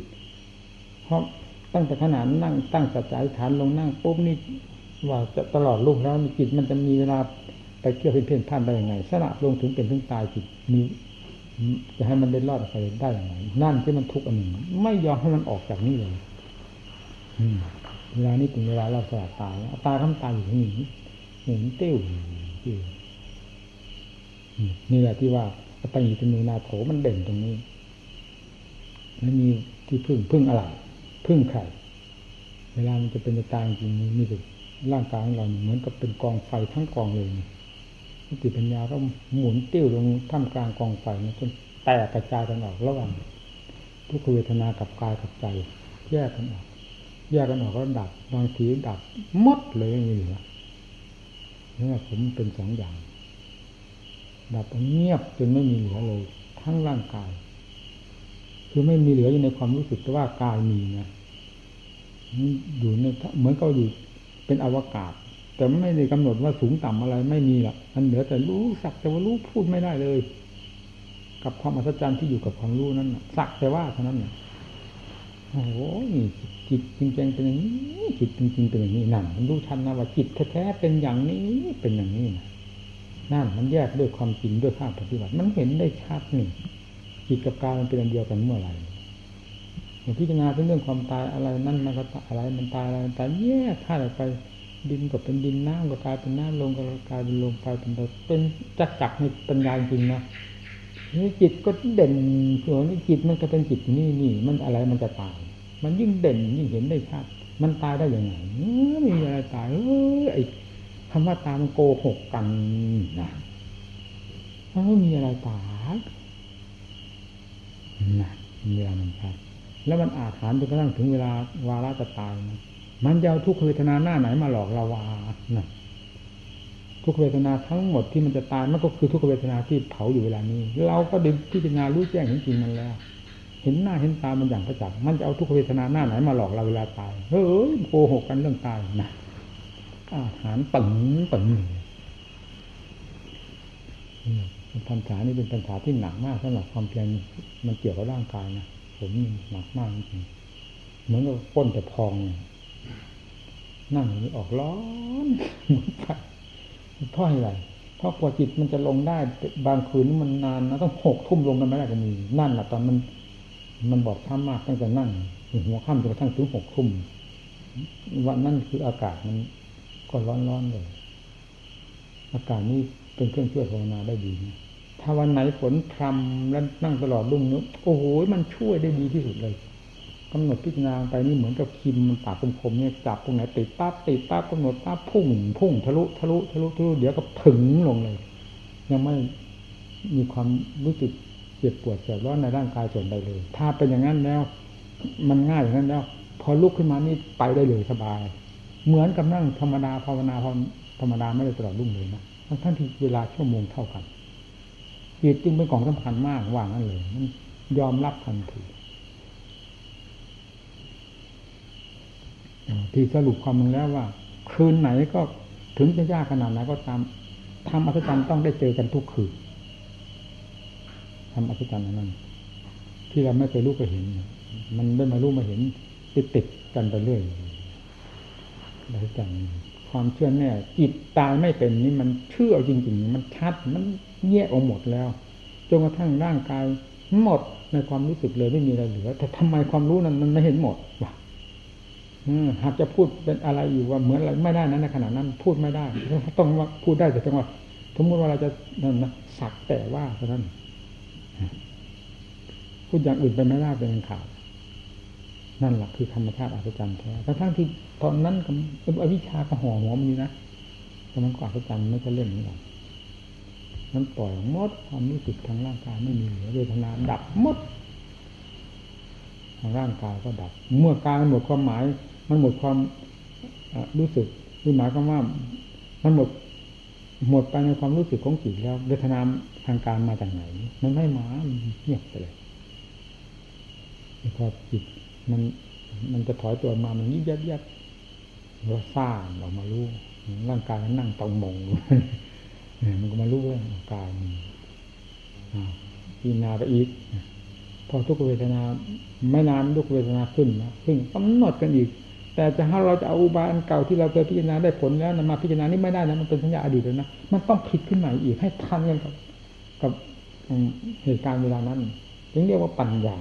เพราะตั้งแต่ขนาดนั่งตั้งสัจจะฐานลงนั่งปุ๊บนี่ว่าจะตลอดลุ่งแล้วจิตมันจะมีเวลา ไปเกี่ยวเพ่นพ่านได้ยังไงสละลงถึงเป็นถึงตายจิตมีจะให้มันได้รอดไปได้อย่างไรนั่นที่มันทุกข์อันหนึ่ง ไม่ยอมให้มันออกจากนี่เลยเวลานี้ถึงเวลาเราสละตายตายทำตายอยู่ที่นี่เห็นเตี้ยวนี่แหละที่ว่าอัตติตนูนาโถมันเด่นตรงนี้ไม่มีที่พึ่งพึ่งอะไรพึ่งใครเวลามันจะเป็นตายจริงนี่คือร่างกายของเราเหมือนกับเป็นกองไฟทั้งกองเลย สติปัญญาก็หมุนติ้วลงท่ามกลางกองไฟจนแตกกระจายกันออกระหว่างทุกขเวทนากับกายกับใจ แยกกันออก แยกกันออกก็ดับบางทีดับมดเลยไม่เหลือนี่ผมเป็นสองอย่าง ดับเงียบจนไม่มีเหลือเลย ทั้งร่างกาย คือไม่มีเหลืออยู่ในความรู้สึกแต่ว่ากายมีนะอยู่ในเหมือนก็อยู่เป็นอวกาศ แต่ไม่ได้กำหนดว่าสูงต่ำอะไรไม่มีหรอกมันเหลือแต่รู้สักแต่ว่ารู้พูดไม่ได้เลย กับความอัศจรรย์ที่อยู่กับความรู้นั้นสักแต่ว่าเท่านั้นโอ้โหจิตจริงๆเป็นอย่างนี้จิตจริงๆเป็นอย่างนี้นั่นมันรู้ทันนะว่าจิตแท้ๆเป็นอย่างนี้เป็นอย่างนี้นะนั่นมันแยกด้วยความจริงด้วยภาพปฏิบัติ มันเห็นได้ชัดนี่จิตกับกายมันเป็นอันเดียวกันเมื่อไหร่พิจารณาเรื่องความตายอะไรนั่นมันก็อะไรมันตายอะไรมันตายแยกธาตุออกไป ดินก็เป็นดินน้ำก็กลายเป็นน้ำลงก็กลายเป็นลมไปเป็นเป็นจักจักในปัญญาจริงนะนี่จิตก็เด่นส่วนนี้จิตมันก็เป็นจิตนี่นี่มันอะไรมันจะตาย มันยิ่งเด่นยิ่งเห็นได้ชัดมันตายได้ยังไงไม่มีอะไรตายเออไอ้คำว่าตายมันโกหกกันนะไม่มีอะไรตายนะมีอะไรมันชัดแล้วมันอาถรรพ์จนกระทั่งถึงเวลาวาระจะตาย มันจะเอาทุกเวทนาหน้าไหนมาหลอกเราวานะทุกเวทนาทั้งหมดที่มันจะตายมันก็คือทุกเวทนาที่เผาอยู่เวลานี้ เราก็ดึงพิจารณารู้แจ้งเห็นจริงมันแล้ว เห็นหน้าเห็นตามันอย่างประจักษ์มันจะเอาทุกเวทนาหน้าไหนมาหลอกเราเวลาตายเฮ้ยโกหกกันเรื่องตายนะอาหารปังปังปัญหานี่เป็นปัญหาที่หนักมากสำหรับความเพียรมันเกี่ยวกับร่างกายนะผมหนักมากจริงเหมือนกับก้นแต่พอง นั่งออกร้อนเพราะอะไรเพราะกว่าจิตมันจะลงได้บางคืนมันนานนะต้องหกทุ่มลงกันไม่ได้ก็มีนั่นแหละตอนมัน มันบอดข้ามากตั้งแต่นั่งหัวข้ามจนกระทั่งถึงหกทุ่มวันนั่นคืออากาศมันก็ร้อนๆเลย อากาศนี้เป็นเครื่องช่วยภาวนาได้ดีนะถ้าวันไหนฝนพรำแล้วนั่งตลอดรุ่งนี้โอ้โหมันช่วยได้ดีที่สุดเลย กำหนดพิจารณาไปนี่เหมือนกับคิมมันปากคมๆเนี่ยจับตรงไหนติดปั๊บติดปั๊บกำหนดปั๊บพุ่งพุ่งทะลุทะลุทะลุทะลุเดี๋ยวก็ถึงลงเลย ยังไม่มีความรู้สึกเจ็บปวดแสบร้อนในร่างกายส่วนใดเลย ถ้าเป็นอย่างนั้นแล้ว มันง่ายอย่างนั้นแล้ว พอลุกขึ้นมานี่ไปได้เลยสบาย เหมือนกับนั่งธรรมดาภาวนาธรรมดาไม่ได้ตลอดรุ่งเลยนะทั้งที่เวลาชั่วโมงเท่ากันจิตจึงเป็นของสำคัญมากว่างั้นเลยมันยอมรับทันที ที่สรุปความมึงแล้วว่า คืนไหนก็ถึงจะยากขนาดไหนก็ตามทำอัศจรรย์ต้องได้เจอกันทุกคืนทำอัศจรรย์นั้น ที่เราไม่เคยรู้ก็เห็น มันได้มารู้มาเห็น ติดติดกันไปเรื่อยอัศจรรย์ความเชื่อแน่จิตตายไม่เป็นนี่มันเชื่อจริง ๆ มันชัดมันแยกออกหมดแล้วจนกระทั่งร่างกายหมดในความรู้สึกเลยไม่มีอะไรเหลือ แต่ทำไมความรู้นั้นมันไม่เห็นหมดวะ หากจะพูดเป็นอะไรอยู่ว่าเหมือนอะไรไม่ได้นั้นในขณะนั้น พูดไม่ได้ต้องว่าพูดได้แต่จังว่าสมมติว่าเราจะนั่นนะสักแต่ว่าเท่านั้น พูดอย่างอื่นไปไม่ได้เป็นข่าวนั่นแหละคือธรรมชาติอัศจรรย์แท้ทั้งที่ตอนนั้นอวิชาก็ห่อหัวมันนี่นะแต่มันก็อัศจรรย์ไม่ใช่เล่นเหมือนกันมันปล่อยหมดความรู้สึกทางร่างกายไม่มีเหลือเวทนาดับหมดทางร่างกายก็ดับ เมื่อกายหมดความหมาย มันหมดความรู้สึกคือหมายความว่ามันหมดหมดไปในความรู้สึกของจิตแล้วเวทนาทางการมาจากไหน มันไม่มาเงียบไปเลยพอจิตมันมันจะถอยตัวมามันยิ่งยับยับเราสร้างออกมารู้ร่างกายมันนั่งตรงมงมันก็มารู้เรื่องกายมีพิจารณาไปอีก พอทุกเวทนา ไม่นานทุกเวทนาขึ้นนะซึ่งกำหนดกันอีก แต่จะให้เราจะเอาอุบายอันเก่าที่เราเคยพิจารณาได้ผลแล้วนะมาพิจารณานี่ไม่ได้นะมันเป็นสัญญาอดีตแล้วนะมันต้องผิดขึ้นใหม่อีกให้ทันกันกับกับเหตุการณ์เวลานั้นถึงเรียกว่าปัญญา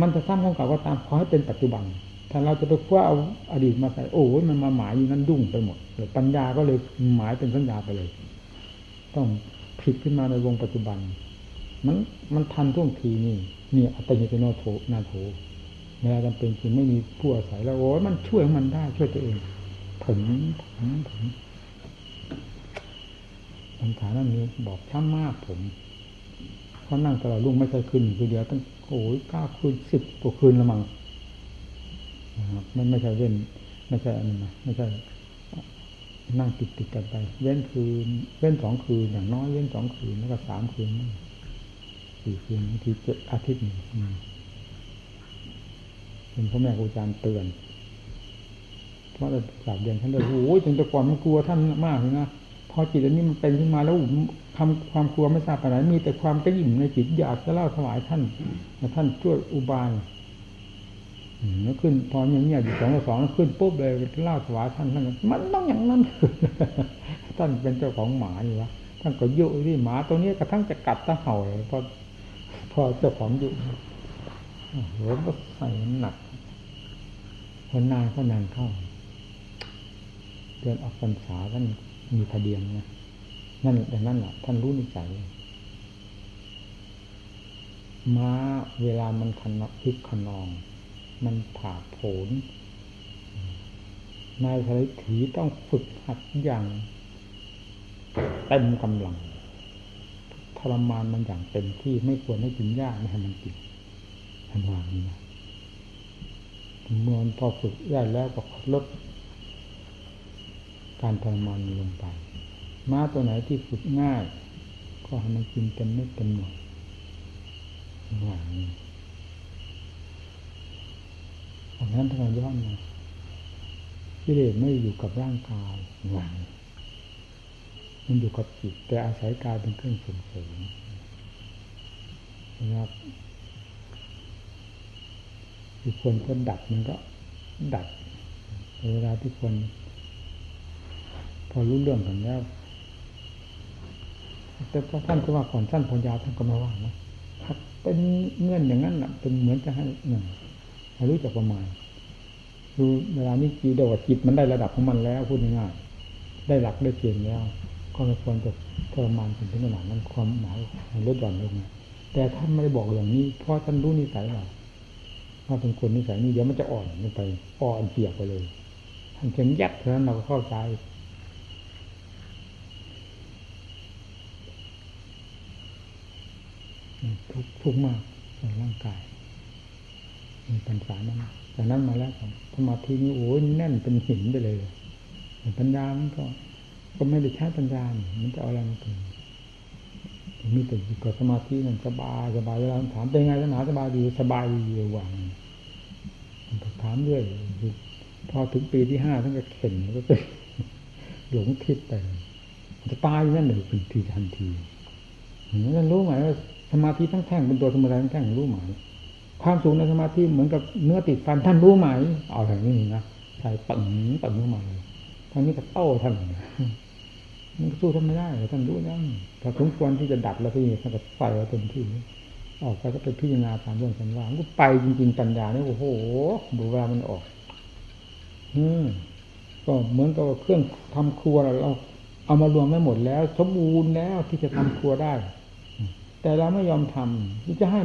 มันจะซ้ำของเก่าก็ตามขอให้เป็นปัจจุบันถ้าเราจะไปคว้าเอาอดีตมาใส่โอ้ยมันมาหมายอยู่นั้นดุ้งไปหมดเลยปัญญาก็เลยหมายเป็นสัญญาไปเลย ต้องผิดขึ้นมาในวงปัจจุบัน มันมันทันท่วงทีนี่นี่อัตยิโนโถนาโถ เวลาจำเป็นจริงไม่มีผู้อาศัยแล้วโอ้ยมันช่วยมันได้ช่วยตัวเองถึงถึงถึงปัญหานั้นนี้บอกช้ำมากผมเขานั่งตลอดรุ่งไม่เคยคืนคือเดียวตั้งโอ้ยเก้าคืนสิบกว่าคืนละมั้งนะครับมันไม่ใช่เว้นไม่ใช่อันนั้นนะไม่ใช่นั่งติดติดกันไป เว้นคืน เว้นสองคืนอย่างน้อยเว้นสองคืนแล้วก็สามคืนสี่คืนบางทีเจ็ดอาทิตย์หนึ่ง เป็นพ่อแม่ครูอาจารย์เตือนเพราะเราสาบเรียนท่านเลยโอ้ยจนแต่ก่อนมันกลัวท่านมากเลยนะพอจิตอันนี้มันเป็นขึ้นมาแล้วคำความกลัวไม่ทราบอะไรมีแต่ความกระยิ่มในจิตอยากจะเล่าถวายท่านท่านช่วยอุบายแล้วขึ้นพออย่างเงี้ยอยู่สองสองแล้วขึ้นปุ๊บเลยเล่าถวายท่านท่านมันต้องอย่างนั้นท่านเป็นเจ้าของหมาอยู่วะท่านก็ยุที่หมาตัวนี้กระทั่งจะกัดตะเห่าเลยพอพอเจ้าของยุโหก็ใส่หนัก นนานก็นานเข้าเดือนออกพรรษาท่านมีทะเบียนนะนั่นแต่นั่นแหละท่านรู้นิสัยม้าเวลามันคันพึกขนอง มันผ่าโผนนายสายถีต้องฝึกหัดอย่างเต็มกำลัง ทรมานมันอย่างเต็มที่ไม่ควรให้กินหญ้าไม่ให้มันกินทันวางนี้นะ เมื่อพอฝึกได้แล้วก็ลดการทรมานลงไป ม้าตัวไหนที่ฝึกง่าย ก็ให้มันกินเต็มเม็ดเต็มหน่วยหวานอันนั้นถ้าเราย้อนมากิเลสไม่อยู่กับร่างกายหวานมันอยู่กับจิต แต่อาศัยกายเป็นเครื่องส่งเสริมนะครับ ที่ควรก็ดัดมันก็ดัดเวลาที่ควรพอรู้เรื่องกันแล้วแต่พอท่านก็ว่าก่อนสั้นพอยาวท่านก็ม่ว่านะเป็นเงื่อนอย่างนั้นอะเป็นเหมือนจะให้หนึ่งรู้จักประมาณดูเวลานี้จีเดียวจิตมันได้ระดับของมันแล้วพูดง่ายๆได้หลักได้เกณฑ์แล้ว ก็ไม่ควรจะทรมานถึงขนาดนั้นความหมายลดหย่อนลงแต่ท่านไม่ได้บอกอย่างนี้เพราะท่านรู้นิสัยเรา ว่าเป็นคนนิสัยนี้เดี๋ยวมันจะอ่อนลงไป อ่อนเปียกไปเลยท่านเพียงยัดเท่านั้นเราก็เข้าใจทุกทุกมากในร่างกาย มีปัญหานั้นจากนั้นมาแล้วสมาธินี้โอ้ยแน่นเป็นหินไปเลยปัญญามันก็ ก็ไม่ได้ใช้ปัญญา มันจะเอาอะไรมาเป็น มีแต่อยู่กับสมาธินั่นสบายสบายเวลาถามเป็นไงสนาสบายดีสบายดีวางมันถามเรื่อยพอถึงปีที่ห้าท่านก็เข็นก็เป็นหลงทิศไปจะตายนั่นเลยเป็นทีทันทีนั่นรู้ไหมว่าสมาธิทั้งแท่งเป็นตัวสมุทัยทั้งแท่งรู้ไหมความสูงในสมาธิเหมือนกับเนื้อติดฟันท่านรู้ไหมเอาอย่างนี้นะใส่ปั่นปั่นเข้ามาเลยท่านนี้ก็โต้ท่าน มันสู้ท่านไม่ได้ท่านรู้แล้วถ้าสมควรที่จะดัดแล้วพี่ท่านก็ใส่เราเต็มที่ออกไปก็ไปพิจารณาตามเรื่องสันว่างก็ไปจริง ๆ ปัญญาเนี่ยโอ้โหดูเวลามันออก อืมก็เหมือนกับเครื่องทำครัวเราเอามารวมไม่หมดแล้ว สมบูรณ์แล้วที่จะทำครัวได้ แต่เราไม่ยอมทำที่จะให้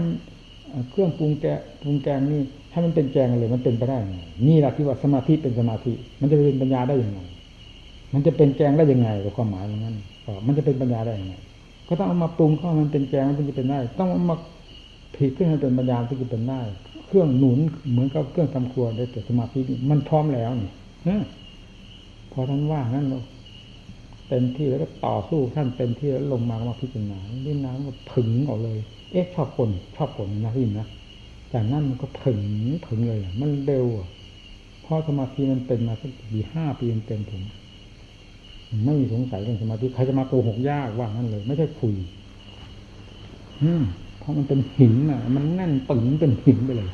เครื่องปรุงแกปรุงแกงนี่ให้มันเป็นแกงเลย มันเป็นไปได้ไงนี่แหละที่ว่าสมาธิเป็นสมาธิ มันจะเป็นปัญญาได้อยังไง มันจะเป็นแกงได้ยังไงกับความหมายอย่างนั้นมันจะเป็นปัญญาได้ยังไงก็ต้องเอามาปรุงเข้ามันเป็นแกงมันถึงจะเป็นได้ ต้องเอามาผิดขึ้นให้เป็นปัญญาถึงจะเป็นได้ เครื่องหนุนเหมือนกับเครื่องทำครัวได้แต่สมาธิมันพร้อมแล้วนี่พอท่านว่างั้นเราเต็มที่แล้วก็ต่อสู้ท่านเต็มที่แล้วลงมามาพิจารณาดินน้ำก็ถึงออกเลย เอ๊ะชอบผลชอบผลนะพี่นะจากนั้นมันก็ถึงถึงเลยมันเร็วเพราะสมาธิมันเป็นมาสักปีห้าปีเต็มผม ไม่มีสงสัยเรื่องสมาธิใครจะมาโกหกยากว่างั้นเลย ไม่ใช่คุย อืมเพราะมันเป็นหินอะ มันแน่นปึงเป็นหินไปเลย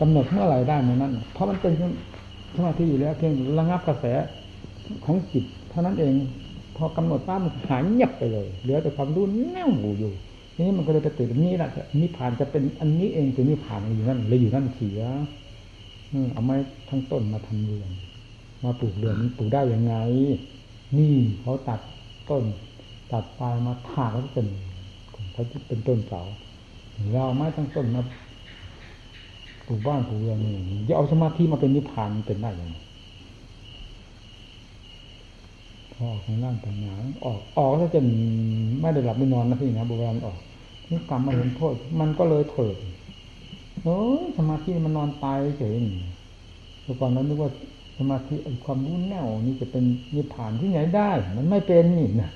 กำหนดเมื่อไรได้เมื่อนั้น เพราะมันเป็นสมาธิอยู่แล้วเพียงระงับกระแสของจิตเท่านั้นเอง พอกำหนดป้ามันหายเงียบไปเลยเหลือแต่ความรู้แน่วอยู่นี่มันก็เลยไปติดนี้แหละนิพพานจะเป็นอันนี้เองคือนิพพานอยู่นั่นเลยอยู่นั่นเสียเอาไม้ทั้งต้นมาทำเรือนมาปลูกเรือนปลูกได้ยังไง นี่เขาตัดต้น ตัดปลายมาถากแล้วเป็นเขาเป็นต้นเสาเราไม้ทั้งต้นมาปลูกบ้านปลูกเรือนนี่จะเอาสมาธิมาเป็นนิพพานเป็นได้ยังไงพอของร่างปัญญาออกออกถ้าจะไม่ได้หลับไม่นอนนะพี่นะโบราณออกนี่กรรมมาเห็นโทษ มันก็เลยเถิดโอ้ยสมาธิมันนอนตายเฉยแต่ก่อนนั้นนึกว่า สมาธิความรู้แน่วนี่จะเป็นนิพพานที่ไหนได้ มันไม่เป็นนี่นะ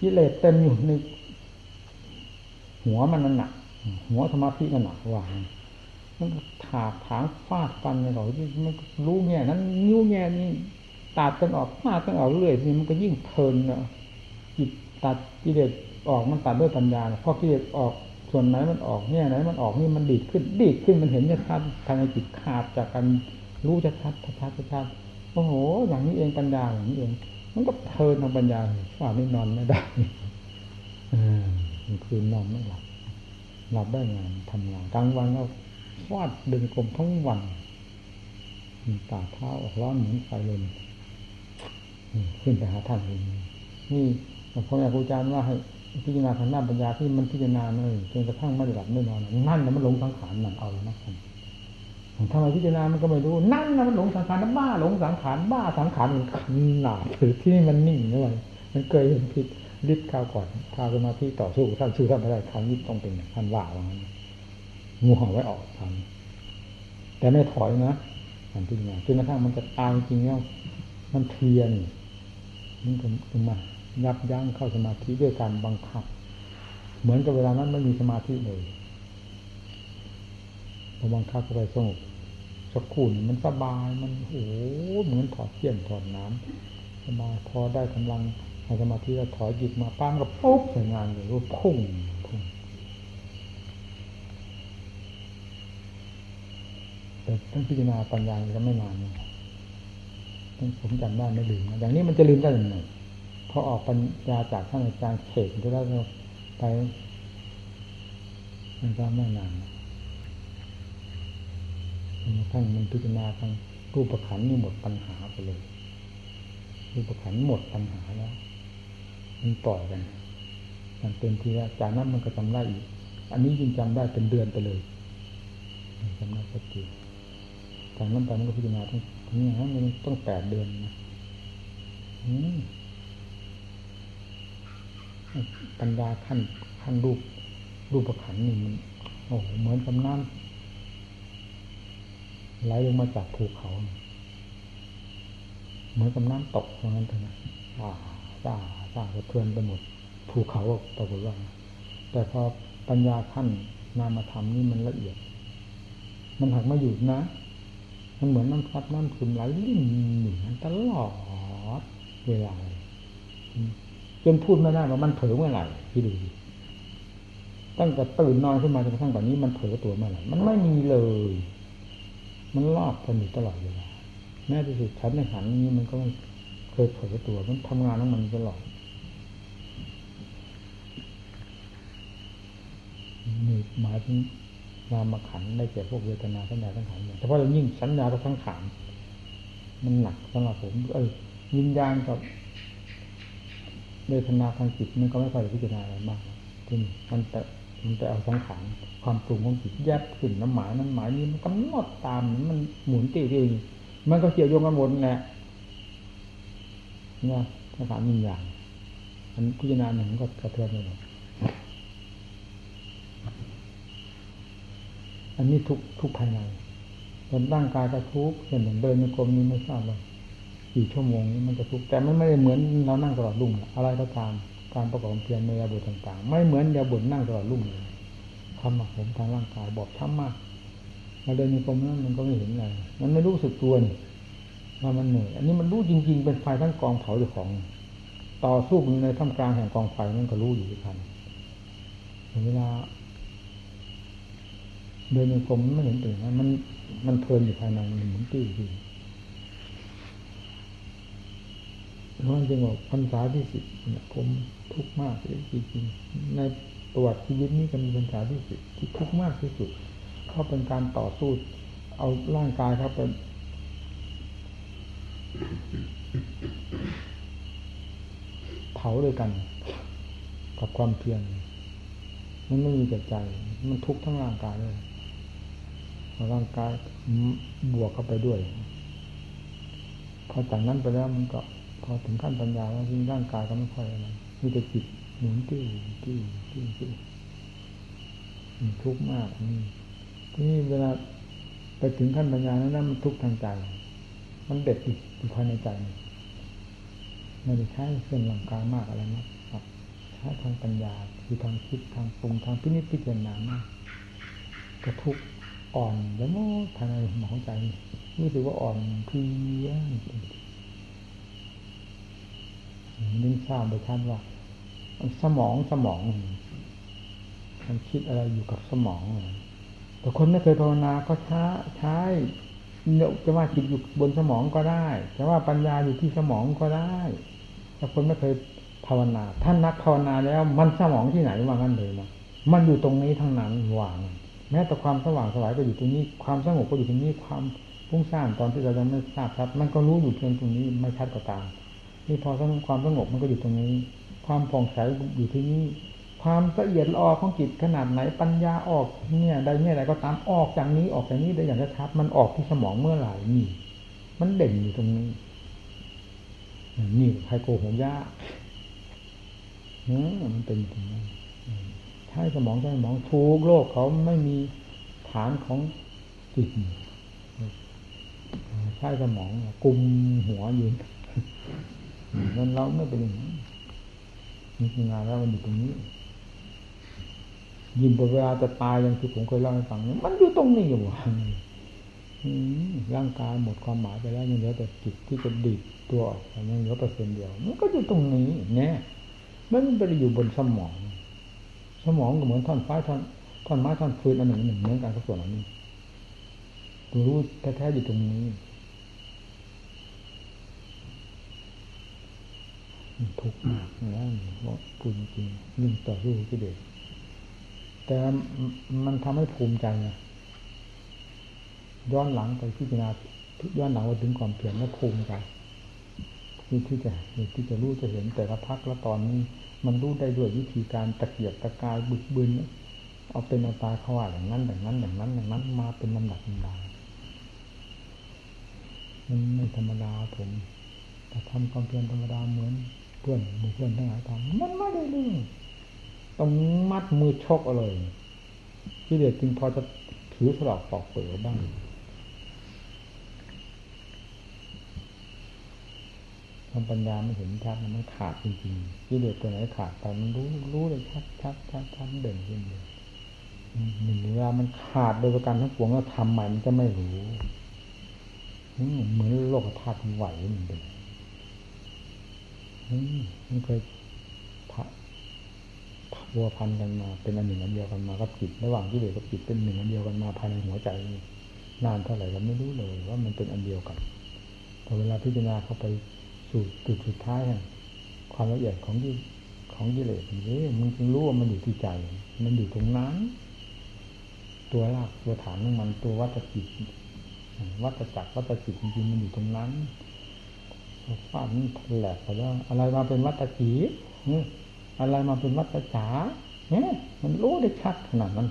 กิเลสเต็มอยู่ในหัวมันนั่นหนักหัวสมาธิมันหนักว่างมันถากถางฟาดฟันในเราที่มันรู้แง่นั้นนิ้วแง่นี้ตัดกันออกมากันออกเรื่อยนี่มันก็ยิ่งเพลินเนาะจิตตัดกิเลสออกมันตัดด้วยปัญญาเพราะกิเลสออกส่วนไหนมันออกเนี่ยไหนมันออกนี่มันดีดขึ้นดีดขึ้นมันเห็นชัดภายในจิตขาดจากการ รู้ชัดชัดชัดชัดโอ้โห อย่างนี้เองปัญญาอย่างนี้เอง มันก็เพลินทางปัญญาว่าไม่นอนไม่ได้อ่าคืนนอนไม่หลับหลับได้งานทำงานกลางวันก็ฟาดดินกลมทั้งวันตาเท้าออกร้อนเหมือนไฟเลยขึ้นไปหาท่านเลยนี่พอแม่ครูอาจารย์ว่าให้พิจารณาทางด้านปัญญาที่มันพิจารณาเลยจนกระทั่งไม่หลับไม่นอนนั่นนะมันหลงสังขารนั่นเอาแล้วนะ ทำไมพิจารณามันก็ไม่รู้ นั่นนะมันหลงสังขารบ้าหลงสังขารบ้าสังขารมันหนาถือที่นี่มันนิ่งด้วยมันเคยเห็นผิดฤทธิ์ข้าวก่อนท้าสมาธิต่อสู้ท่านสู้ท่านไม่ได้ครั้งนี้ต้องเป็นท่านว่าว่างั้นงูเห่าไว้ออกทันแต่ไม่ถอยนะการพิจารณาจนกระทั่งมันจะตายจริงแล้วมันเทียนมันก็มายับยั้งเข้าสมาธิด้วยการบังคับ เหมือนกับเวลานั้นไม่มีสมาธิเลยพอบังคับเข้าไปสงบ สักคูนมันสบายมันโอ้เหมือนถอดเทียนถอดน้ำสบายพอได้กำลังในสมาธิแล้วถอยจิตมาปั้งก็ปุ๊บใส่งานเลยรูปพุ่งพุ่งแต่ต้องพิจารณาปัญญาก็ไม่นานนะผมจำได้ไม่ลืมอย่างนี้มันจะลืมได้ยังไงพอออกปัญญาจากท่านอาจารย์เขตก็ได้ไปมันก็ไม่นาน ท่านมันพิจารณาทางรูปขันนี่หมดปัญหาไปเลย รูปขันหมดปัญหาแล้วมันปล่อยกันมันเต็มที่แล้วจากนั้นมันก็จำได้อีก อันนี้ยิ่งจำได้เป็นเดือนไปเลยจำได้สักทีจากนั้นไปมันก็พิจารณาทั้งนี้ฮะมันต้องแปดเดือนนะปัญญาขั้นขั้นรูปรูปขันนี่มันโอ้เหมือนกับน้ำ ไหลลงมาจากภูเขา เหมือนกับน้ำตกเพราะนั้นเถอะนะอ่าจ้าจ้าสะเทือนไปหมด ภูเขาปรากฏว่า แต่พอปัญญาขั้นนามธรรมนี่มันละเอียด มันหักมาหยุดนะ มันเหมือนน้ำพัดน้ำซึมไหลลิ่นอยู่นั้นตลอดเวลาจนพูดไม่ได้ว่ามันเผลอเมื่อไหร่ที่ดูตั้งแต่ตื่นนอนขึ้นมาจนกระทั่งแบบนี้มันเผลอตัวเมื่อไหร่มันไม่มีเลย มันลอบกันอยู่ตลอดเวลาแม้ที่สุดชันในหันนี้มันก็ไม่เคยเผลอตัวมันทำงานของมันตลอดนี่หมายถึงนามขันได้แก่พวกเวทนาสัญญาสังขารเฉพาะอย่างยิ่งสัญญากับสังขารมันหนักสำหรับผม เออวิญญาณกับเวทนาทางจิตมันก็ไม่ค่อยพิจารณาอะไรมากที่มันแต่มันแต่เอาสังขาร ความปรุงของจิตแยบขึ้นน้ำหมายนั้นหมายนี้มันกำหนดตามมันหมุนตีเองมันก็เกี่ยวโยงกันหมดแหละเนี่ยสังขารมีอย่างอันพิจารณาหนึ่งก็กระเทือนเลยอันนี้ทุกทุกภายในเป็นร่างกายก็ทุกเห็นเหมือนเดินในกรมนี้ไม่ทราบเลยกี่ชั่วโมงนี้มันจะทุกข์แต่มันไม่ได้เหมือนเรานั่งตลอดรุ่งอะไรก็ตามการประกอบเพียรในยาบุต่าง ๆ ไม่เหมือนยาบุนั่งตลอดรุ่งเลย ทำมาผมทางร่างกายบอบช้ำมากมาเดินในกรมนั้นมันก็ไม่เห็นอะไรมันไม่รู้สึกตัวนี่ว่ามันเหนื่อยอันนี้มันรู้จริง ๆ เป็นไฟทั้งกองเผาอยู่ของ ต่อสู้อยู่ในท่ามกลางแห่งกองไฟนั่นก็รู้อยู่ทันเวลาเดินในกรมไม่เห็นตื่นนะมันมันเพลินอยู่ภายในมันหมุนติ้วที่เพราะจริงบอกพรรษาที่สิบผมทุกข์มากเลยจริงๆใน ประวัติชีวิตนี้จะมีพรรษาที่สิบที่ทุกข์มากที่สุดเพราะเป็นการต่อสู้ เอาร่างกายครับเป็นเผาด้วยกัน กับความเพียรมันไม่มีแต่ใจ มันทุกข์ทั้งร่างกายเลยร่างกายบวกเข้าไปด้วย พอจากนั้นไปแล้วมันก็ พอถึงขั้นปัญญาแล้วยิ่งร่างกายก็ไม่ค่อยอะไรมีแต่จิต หมุนติ้วติ้วติ้วติ้วทุกข์มากนี่ทีนี่เวลาไปถึงขั้นปัญญานั้นมันทุกข์ทางใจ มันเด็ดอยู่ภายในใจไม่ได้ใช้เครื่องร่างกายมากอะไรมากครับใช้ทางปัญญาคือทางคิดทางปรุงทางพินิจพิจารณามากก็ทุกอ่อนแล้วมดภายในหมองใจรู้สึกว่าอ่อนเพลียนิ่งทราบโดยท่านว่า สมองสมอง มันคิดอะไรอยู่กับสมองแต่คนไม่เคยภาวนาก็ใช้ใช้เนี่ยจะว่าจิตอยู่บนสมองก็ได้จะว่าปัญญาอยู่ที่สมองก็ได้แต่คนไม่เคยภาวนา ท่านนักภาวนาแล้วมันสมองที่ไหนว่างั้นเลยนะมันอยู่ตรงนี้ทั้งนั้นวาง แม้แต่ความสว่างสวายก็อยู่ตรงนี้ ความสงบก็อยู่ตรงนี้ความพุ่งสร้างตอนที่เรายังไม่ทราบชัด มันก็รู้อยู่เพียงตรงนี้ไม่ชัดก็ตามนี่พอสความสงบมันก็อยู่ตรงนี้ ความผ่องใสอยู่ที่นี่ความละเอียดละออของจิตขนาดไหนปัญญาออกเนี่ยใดเนี่ยใดก็ตามออกจากนี้ออกจากนี้ได้อย่างชัดมันออกที่สมองเมื่อไหร่นี่ มันเด่นอยู่ตรงนี้ นี่ใครโกหกยากเนื้อมันเป็นตรงนี้ใช้สมองใช้สมองถูกโลกเขาไม่มีฐานของจิตใช้สมองกุมหัวยืนนั่นเราไม่เป็นอย่างนี้น คืองานแล้วมันอยู่ตรงนี้ ยินเวลาจะตายอย่างที่ผมเคยเล่าให้ฟังมันอยู่ตรงนี้อยู่ร่างกายหมดความหมายไปแล้วยังเหลือแต่จิตที่จะดิดตัวออกยังเหลือเปอร์เซ็นต์เดียว มันก็อยู่ตรงนี้เนี่ยมันไม่ได้อยู่บนสมอง สมองก็เหมือนท่อนไฟท่อนท่อนไม้ท่อนฟืนอันหนึ่งหนึ่งเหมือนกันก็ส่วนอันนี้รู้แท้ๆอยู่ตรงนี้ ทุกข์มากแล้วว่าพูดจริงเรื่งต่อสู้ที่เด็กแต่มันทำให้ภูมิใจนะย้อนหลังไปพิจารณาย้อนหลังว่าถึงความเพียรและภูมิใจที่ที่จะที่จะรู้จะเห็นแต่ละพักละตอนนี้ มันรู้ได้ด้วยวิธีการตะเกียบตะกายบึกบึนเอาเป็นเอาตาเขาว่าอย่างนั้นอย่างนั้นอย่างนั้นอย่างนั้นมาเป็นลำดับลำดามันไม่ธรรมดาผมแต่ทำความเพียรธรรมดาเหมือน เพื่อนมู่เพื่อนทั้งหลายทำมันไม่ได้เรื่องต้องมัดมือชกเอาเลยที่เด็กจึงพอจะถือสลอกปอกเปลือบ้างทำปัญญาไม่เห็นชัดมันขาดจริงๆที่เด็กตัวไหนขาดไปมันรู้รู้เลยชัดชัดชัดชัดเด่นขึ้นเลยหนึ่งเวลามันขาดโดยประการทั้งปวงแล้วทำใหม่มันจะไม่รู้เหมือนโลกธาตุไหวมันเป็น มันเคยพัวพันกันมาเป็นอันหนึ่งอันเดียวกันมากับจิตระหว่างที่เหลือกับจิตเป็นหนึ่งอันเดียวกันมาภายในหัวใจนานเท่าไหร่เราไม่รู้เลยว่ามันเป็นอันเดียวกันพอเวลาพิจารณาเข้าไปสู่จุดสุดท้ายความละเอียดของที่ของกิเลสนี่มันจึงรู้ว่ามันอยู่ที่ใจ มันอยู่ตรงนั้น ตัวรากตัวฐานของมันตัววัตจิตวัตจักรวัตจิตจริงๆมันอยู่ตรงนั้น ฟาดนี่แหลกไปแล้วอะไรมาเป็นวัตจีอะไรมาเป็นวัตจ๋าเนี่ยมันรู้ได้ชัดขนาดนั้น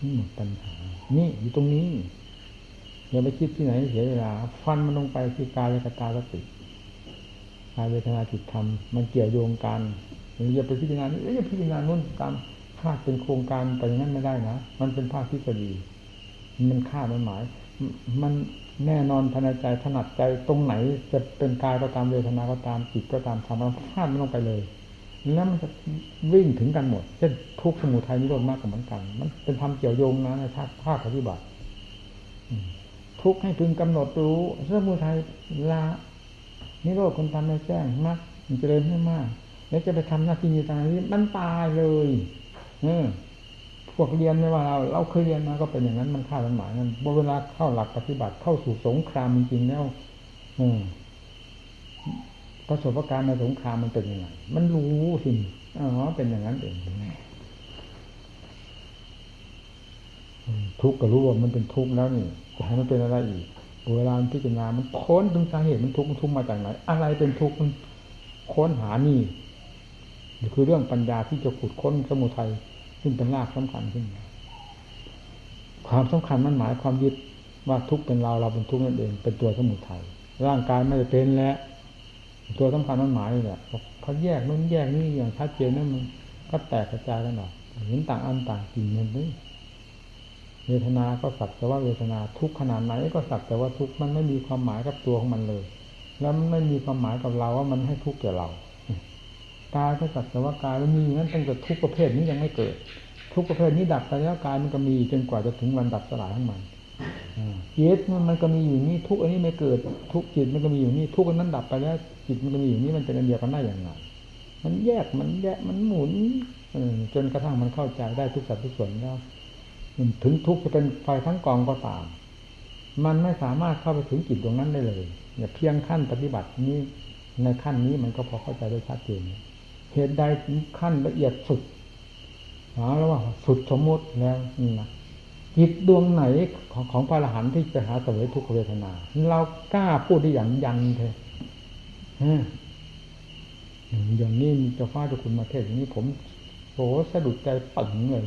นี่หมดปัญหา นี่อยู่ตรงนี้ อย่าไปคิดที่ไหนเสียเวลา ฟันมันลงไปคือกายกตาสติกายเวทนาจิตธรรม มันเกี่ยวโยงกันอย่าไปพิจารณานี่อย่าพิจารณานู่นตามภาคเป็นโครงการไปอย่างนั้นไม่ได้นะ มันเป็นภาคทฤษฎีมันค่ามันหมาย มัน แน่นอนภายในใจถนัดใจตรงไหนจะเป็นกายก็ตามเวทนาก็ตามจิตก็ตามทำเราพลาดมันลงไปเลย แล้วมันจะวิ่งถึงกันหมด เช่นทุกสมุทัยนิโรธมากกับเหมือนกัน มันเป็นทำเกี่ยวโยงนะในภาคภาคปฏิบัติทุกให้พึงกำหนดรู้สมุทัยละนิโรธคนทำในแจ้งมากมันเจริญให้มาก แล้วจะไปทำหน้าที่อยู่ตรงนี้มันตายเลย เออ พวกเรียนไม่ว่าเราเราเคยเรียนมาก็เป็นอย่างนั้นมันค่ามันหมายนั้นเวลาเข้าหลักปฏิบัติเข้าสู่สงครามจริงๆแล้ว อืมประสบการณ์ในสงครามมันเป็นยังไง มันรู้สิอ๋อเป็นอย่างนั้นเองทุกข์ก็รู้ว่ามันเป็นทุกข์แล้วนี่จะให้มันเป็นอะไรอีก เวลาพิจารณา มันค้นถึงสาเหตุมันทุกข์มันทุกข์มาจากไหน อะไรเป็นทุกข์มันค้นหานี่ คือเรื่องปัญญาที่จะขุดค้นสมุทัย ซึ่งเป็นรากสำคัญขึ้นความสำคัญมันหมายความยึดว่าทุกเป็นเราเราเป็นทุกนั่นเอง เป็นตัวสมุทัยร่างกายไม่ได้เป็นแล้วตัวสำคัญมันหมายนี่แหละพอแยกนู้นแยกนี่อย่างชัดเจนนั่นมันก็แตกกระจายกันออกเห็นต่างอันต่างกินมันนี่เวทนา ก็สักแต่ว่าเวทนาทุกขนาดไหนก็สักแต่ว่าทุกมันไม่มีความหมายกับตัวของมันเลย แล้วมันไม่มีความหมายกับเราว่ามันให้ทุกข์แก่เรา กายก็สักแต่ว่ากายมันมีนั้นตั้งแต่ทุกประเภทนี้ยังไม่เกิด ทุกประเภทนี้ดับไปแล้วกายมันก็มีจนกว่าจะถึงวันดับสลายของมันจิตมันก็มีอยู่นี่ทุกอันนี้ไม่เกิด ทุกจิตมันก็มีอยู่นี่ทุกอันนั้นดับไปแล้ว จิตมันก็มีอยู่นี่มันเป็นอันเดียวกันได้อย่างไรมันแยกมันแยกมันหมุนจนกระทั่งมันเข้าใจได้ทุกสัดทุกส่วนแล้วถึงทุกจะเป็นไฟทั้งกองก็ตาม มันไม่สามารถเข้าไปถึงจิตตรงนั้นได้เลยเนี่ยเพียงขั้นปฏิบัตินี้ในขั้นนี้มันก็พอเข้าใจได้ชัดเจน เหตุใดถึงขั้นละเอียดสุดหาแล้วว่าสุดสมมติแล้วนี่นะจิตดวงไหนของของพระอรหันต์ที่ไปหาสวยทุกขเวทนา เรากล้าพูดได้อย่างยันเถอะอย่างนี้จะฟ้าจะคุณมาเทศอย่างนี้ผมโหสะดุดใจปึงเลย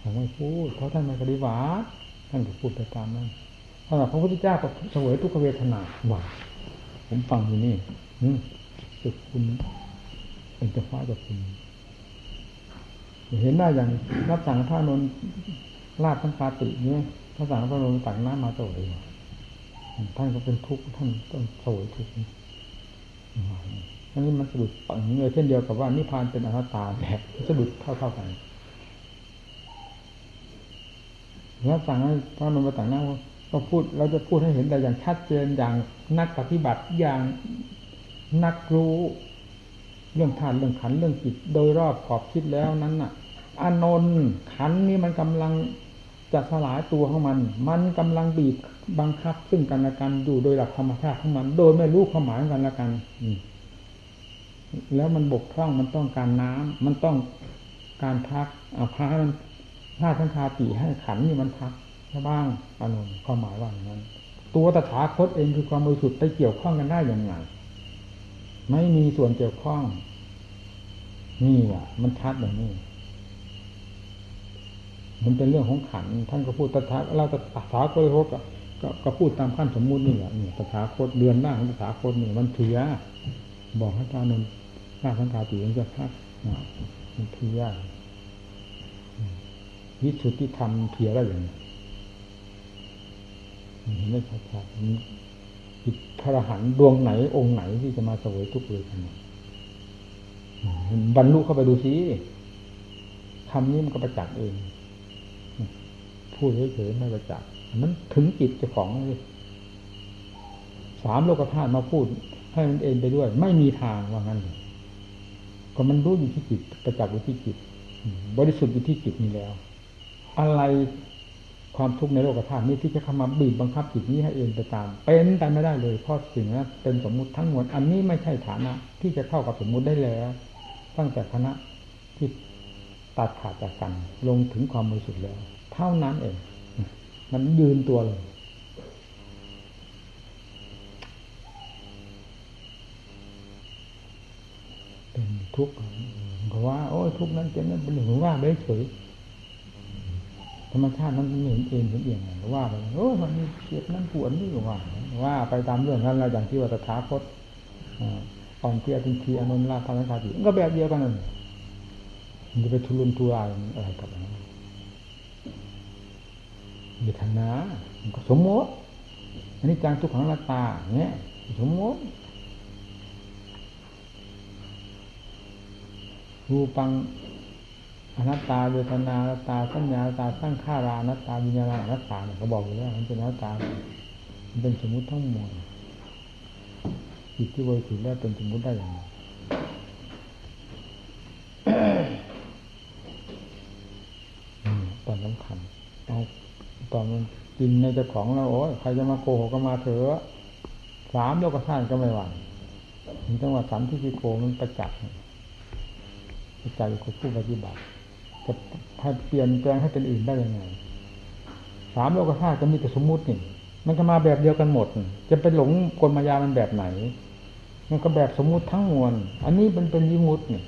ผมไม่พูด เพราะท่านไม่ปฏิบัติท่านก็พูดไปตามนั้นถ้าพระพุทธเจ้าก็เสวยทุกขเวทนาว่าผมฟังอยู่นี่สุดคุณ เป็นเจ้าฟ้าจะคุณเห็นได้อย่างรับสั่งพระนนลาดทั้งคาติเนี่ยพระสั่งพระนนตักน้ำมาสวยท่านก็เป็นทุกข์ท่านต้องสวยทุกข์อันนี้มันสะดุดปังเลยเช่นเดียวกับว่านิพพานเป็นอนัตตาแบบสะดุดเท่าเท่ากันแล้วสั่งให้พระนนท์ต่างนั่งก็พูดเราจะพูดให้เห็นแต่อย่างชัดเจนอย่างนักปฏิบัติอย่างนักรู้ เรื่องทานเรื่องขันเรื่องจิต โดยรอบขอบคิดแล้วนั้นน่ะอานนท์ขันนี้มันกำลังจะสลายตัวของมัน มันกำลังบีบบังคับซึ่งกันและกันอยู่โดยหลักธรรมชาติของมัน โดยไม่รู้ความหมายกันและกันแล้วมันบกพร่องมันต้องการน้ำมันต้องการพักเอาพักมันธาตุทั้งคาติให้ขันนี่มันพักบ้างอานนท์ความหมายว่าอย่างนั้น ตัวตถาคตเองคือความบริสุทธิ์ไปเกี่ยวข้องกันได้อย่างไร ไม่มีส่วนเกี่ยวข้อง นี่อะ มันชัดอย่างนี้ มันเป็นเรื่องของขันท่านก็พูดตถาเราตถาคตก็ก็พูดตามขั้นสมมุตินี่แหละนี่ตถาคตเดือนหน้าของตถาคตนี่มันเถียบอกให้ตานนท์หน้าสังขาติมันจะพักมันเถียวิสุทธิธรรมเพียได้อย่างเห็นไม่ชัดๆ จิตพระหันดวงไหนองค์ไหนที่จะมาสวยทุกเลยกันบรรลุเข้าไปดูซิทำนี้มันก็ประจักษ์เอง พูดเฉยๆไม่ประจักษ์มันถึงจิตเจ้าของเลยสามโลกธาตุมาพูด ให้มันเองไปด้วย ไม่มีทางว่างั้นเลยก็มันรู้อยู่ที่จิตประจักษ์อยู่ที่จิต บริสุทธิ์อยู่ที่จิตนี้แล้ว อะไร ความทุกข์ในโลกธาตุนี้ที่จะเข้ามาบีบบังคับจิตนี้ให้เองไปตาม เป็นไปไม่ได้เลยเพราะสิ่งนั้นเป็นสมมุติทั้งหมดอันนี้ไม่ใช่ฐานะ ที่จะเข้ากับสมมุติได้แล้ว ตั้งแต่คณะที่ตัดขาดจากกันลงถึงความบริสุทธิ์แล้ว เท่านั้นเอง มันยืนตัวเลยเป็นทุกข์เพราะว่า โอ้ยทุกข์นั้นเป็นนั้นเป็นหนึ่งว่าไม่เฉย ธรรมชาตินั้นม่เห็นเองเห็นเองว่าไปโอ้มันมีเจ็บนั่นปวดนี่ว่าว่าไปตามเรื่องนั้นเราอย่างที่ว่าตถาคตอ่อนเพียเป็นทีอนุนลาภานาติก็แบบเดียวกันนั่นมันจะไปทุรุนทุรายอะไรกับนั้นเวทนามันก็สมมติอันนี้จังทุกขังละตาเนี่ยสมมติรูปัง อนัตตาเวทนาอนัตตาสัญญาอนัตตาสร้างข้ารานัตตาวิญญาณอนัตตาเนี่ยเขาบอกอยู่แล้วมันเป็นอนัตตา มันเป็นสมมติทั้งหมดจิตที่บริสุทธิ์แล้วเป็นสมมติได้อย่างไรจริงในเจ้าของเราโอ้ยใครจะมาโกหกก็มาเถอะสามโลกธาตุก็ไม่หวั่นถึงจังหวะสันที่พิโกมันประจักษ์ประจักษ์กับผู้ปฏิบัติ จะให้เปลี่ยนแปลงให้เป็นอื่นได้ยังไงสามโลกธาตุก็มีแต่สมมุตินี่มันก็มาแบบเดียวกันหมด จะไปหลงกลมายามันแบบไหน มันก็แบบสมมุติทั้งมวลอันนี้มันเป็นยิมุตินี่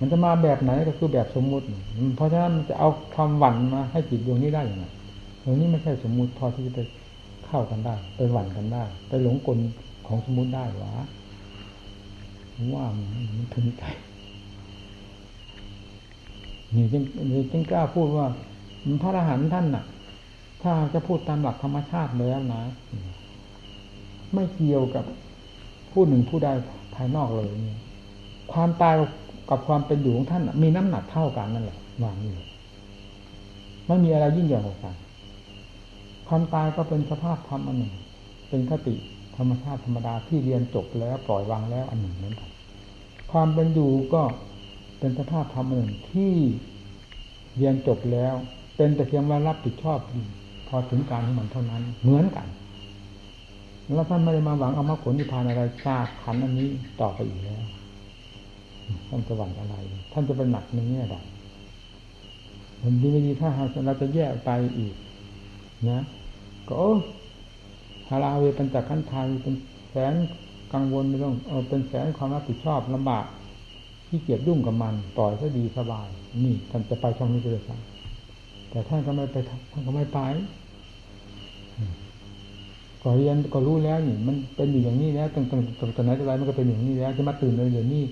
มันจะมาแบบไหนก็คือแบบสมมุติ เพราะฉะนั้นมันจะเอาความหวั่นมาให้จิตดวงนี้ได้ยังไงดวงนี้ไม่ใช่สมมุติพอที่จะไปเข้ากันได้ไปหวั่นกันได้ ไปหลงกลของสมมุติได้หรอว่ามันถึงใจ นี่จึงจึงกล้าพูดว่าพระอรหันต์ท่านน่ะ ถ้าจะพูดตามหลักธรรมชาติแล้วนะ ไม่เกี่ยวกับผู้หนึ่งผู้ใดภายนอกเลยนี่ความตายกับความเป็นอยู่ของท่านมีน้ำหนักเท่ากันนั่นแหละวางอยู่ไม่มีอะไรยิ่งใหญ่กว่ากันความตายก็เป็นสภาพธรรมอันหนึ่ง เป็นคติธรรมชาติธรรมดาที่เรียนจบแล้วปล่อยวางแล้วอันหนึ่งเหมือนกันความเป็นอยู่ก็ เป็นสภาพธรรมอันหนึ่งที่เรียนจบแล้ว เป็นแต่เพียงว่ารับผิดชอบ พอถึงการของมันเท่านั้น เหมือนกัน แล้วท่านไม่ได้มาหวังเอามาผลนิพพานอะไรจาขันอันนี้ต่อไปอีกแล้วท่านจะหวังอะไร ท่านจะเป็นหนักในแง่ใดมันดีไม่ดีถ้าหากเราจะแยกไปอีก นะก็ฮาราเวเป็นจากขั้นทายเป็นแสนกังวลไม่ต้องเออเป็นแสนความรับผิดชอบลำบาก ที่เกียจยุ่งกับมันปล่อยซะดีสบาย นี่ท่านจะไปช่องนี้เลยครับแต่ท่านก็ไม่ไปท่านก็ไม่ไปก็เรียนก็รู้แล้วนี่มันเป็นอยู่อย่างนี้แล้วตั้งแต่ตั้งไหนแต่ไรมันก็เป็นอย่างนี้แล้วจะมาตื่นเลยเดี๋ยวนี้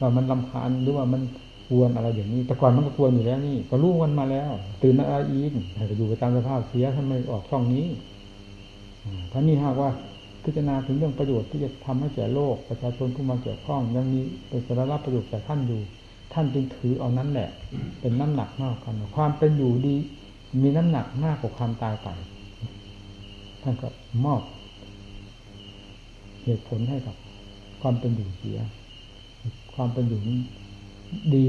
ว่ามันลำคาญหรือว่ามันกวนอะไรอย่างนี้ แต่ก่อนมันก็กวนอยู่แล้วนี่ ก็รู้กันมาแล้ว ตื่นอะไรอีกให้อยู่ไปตามสภาพเสียทำไม่ออกช่องนี้ถ้านี่หากว่า พิจารณาถึงเรื่องประโยชน์ที่จะทำให้แก่โลกประชาชนผู้มาเกี่ยวข้อง ยังมีเป็นสาระประโยชน์แก่ท่านอยู่ ท่านจึงถือเอานั้นแหละ เป็นน้ำหนักมากกัน ความเป็นอยู่ดี มีน้ำหนักมากกว่าความตายไปท่านก็มอบ เหตุผลให้กับ ความเป็นอยู่เสีย ความเป็นอยู่ดี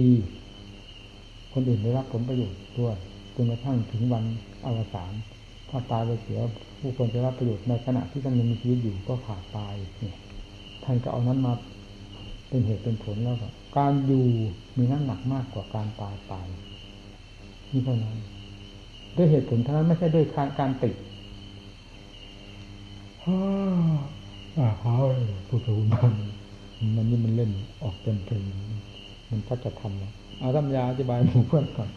คนอื่นได้รับผลประโยชน์ด้วยจนกระทั่งถึงวันอวสาน ถ้าตายไปเสียผู้คนจะรับประโยชน์ในขณะที่ท่านยังมีชีวิตอยู่ก็ขาดตายเนี่ยท่านก็เอานั้นมาเป็นเหตุเป็นผลแล้วก็การอยู่มีน้ำหนักมากกว่าการตายไปนี่เท่านั้นด้วยเหตุผลเท่านั้นไม่ใช่ด้วยการติดฮ่าฮ่าผู้สูงมันมันนี่มันเล่นออกเป็นเพลงมันก็จะทำเอาทำยาอธิบายหมู่เพื่อนก่อน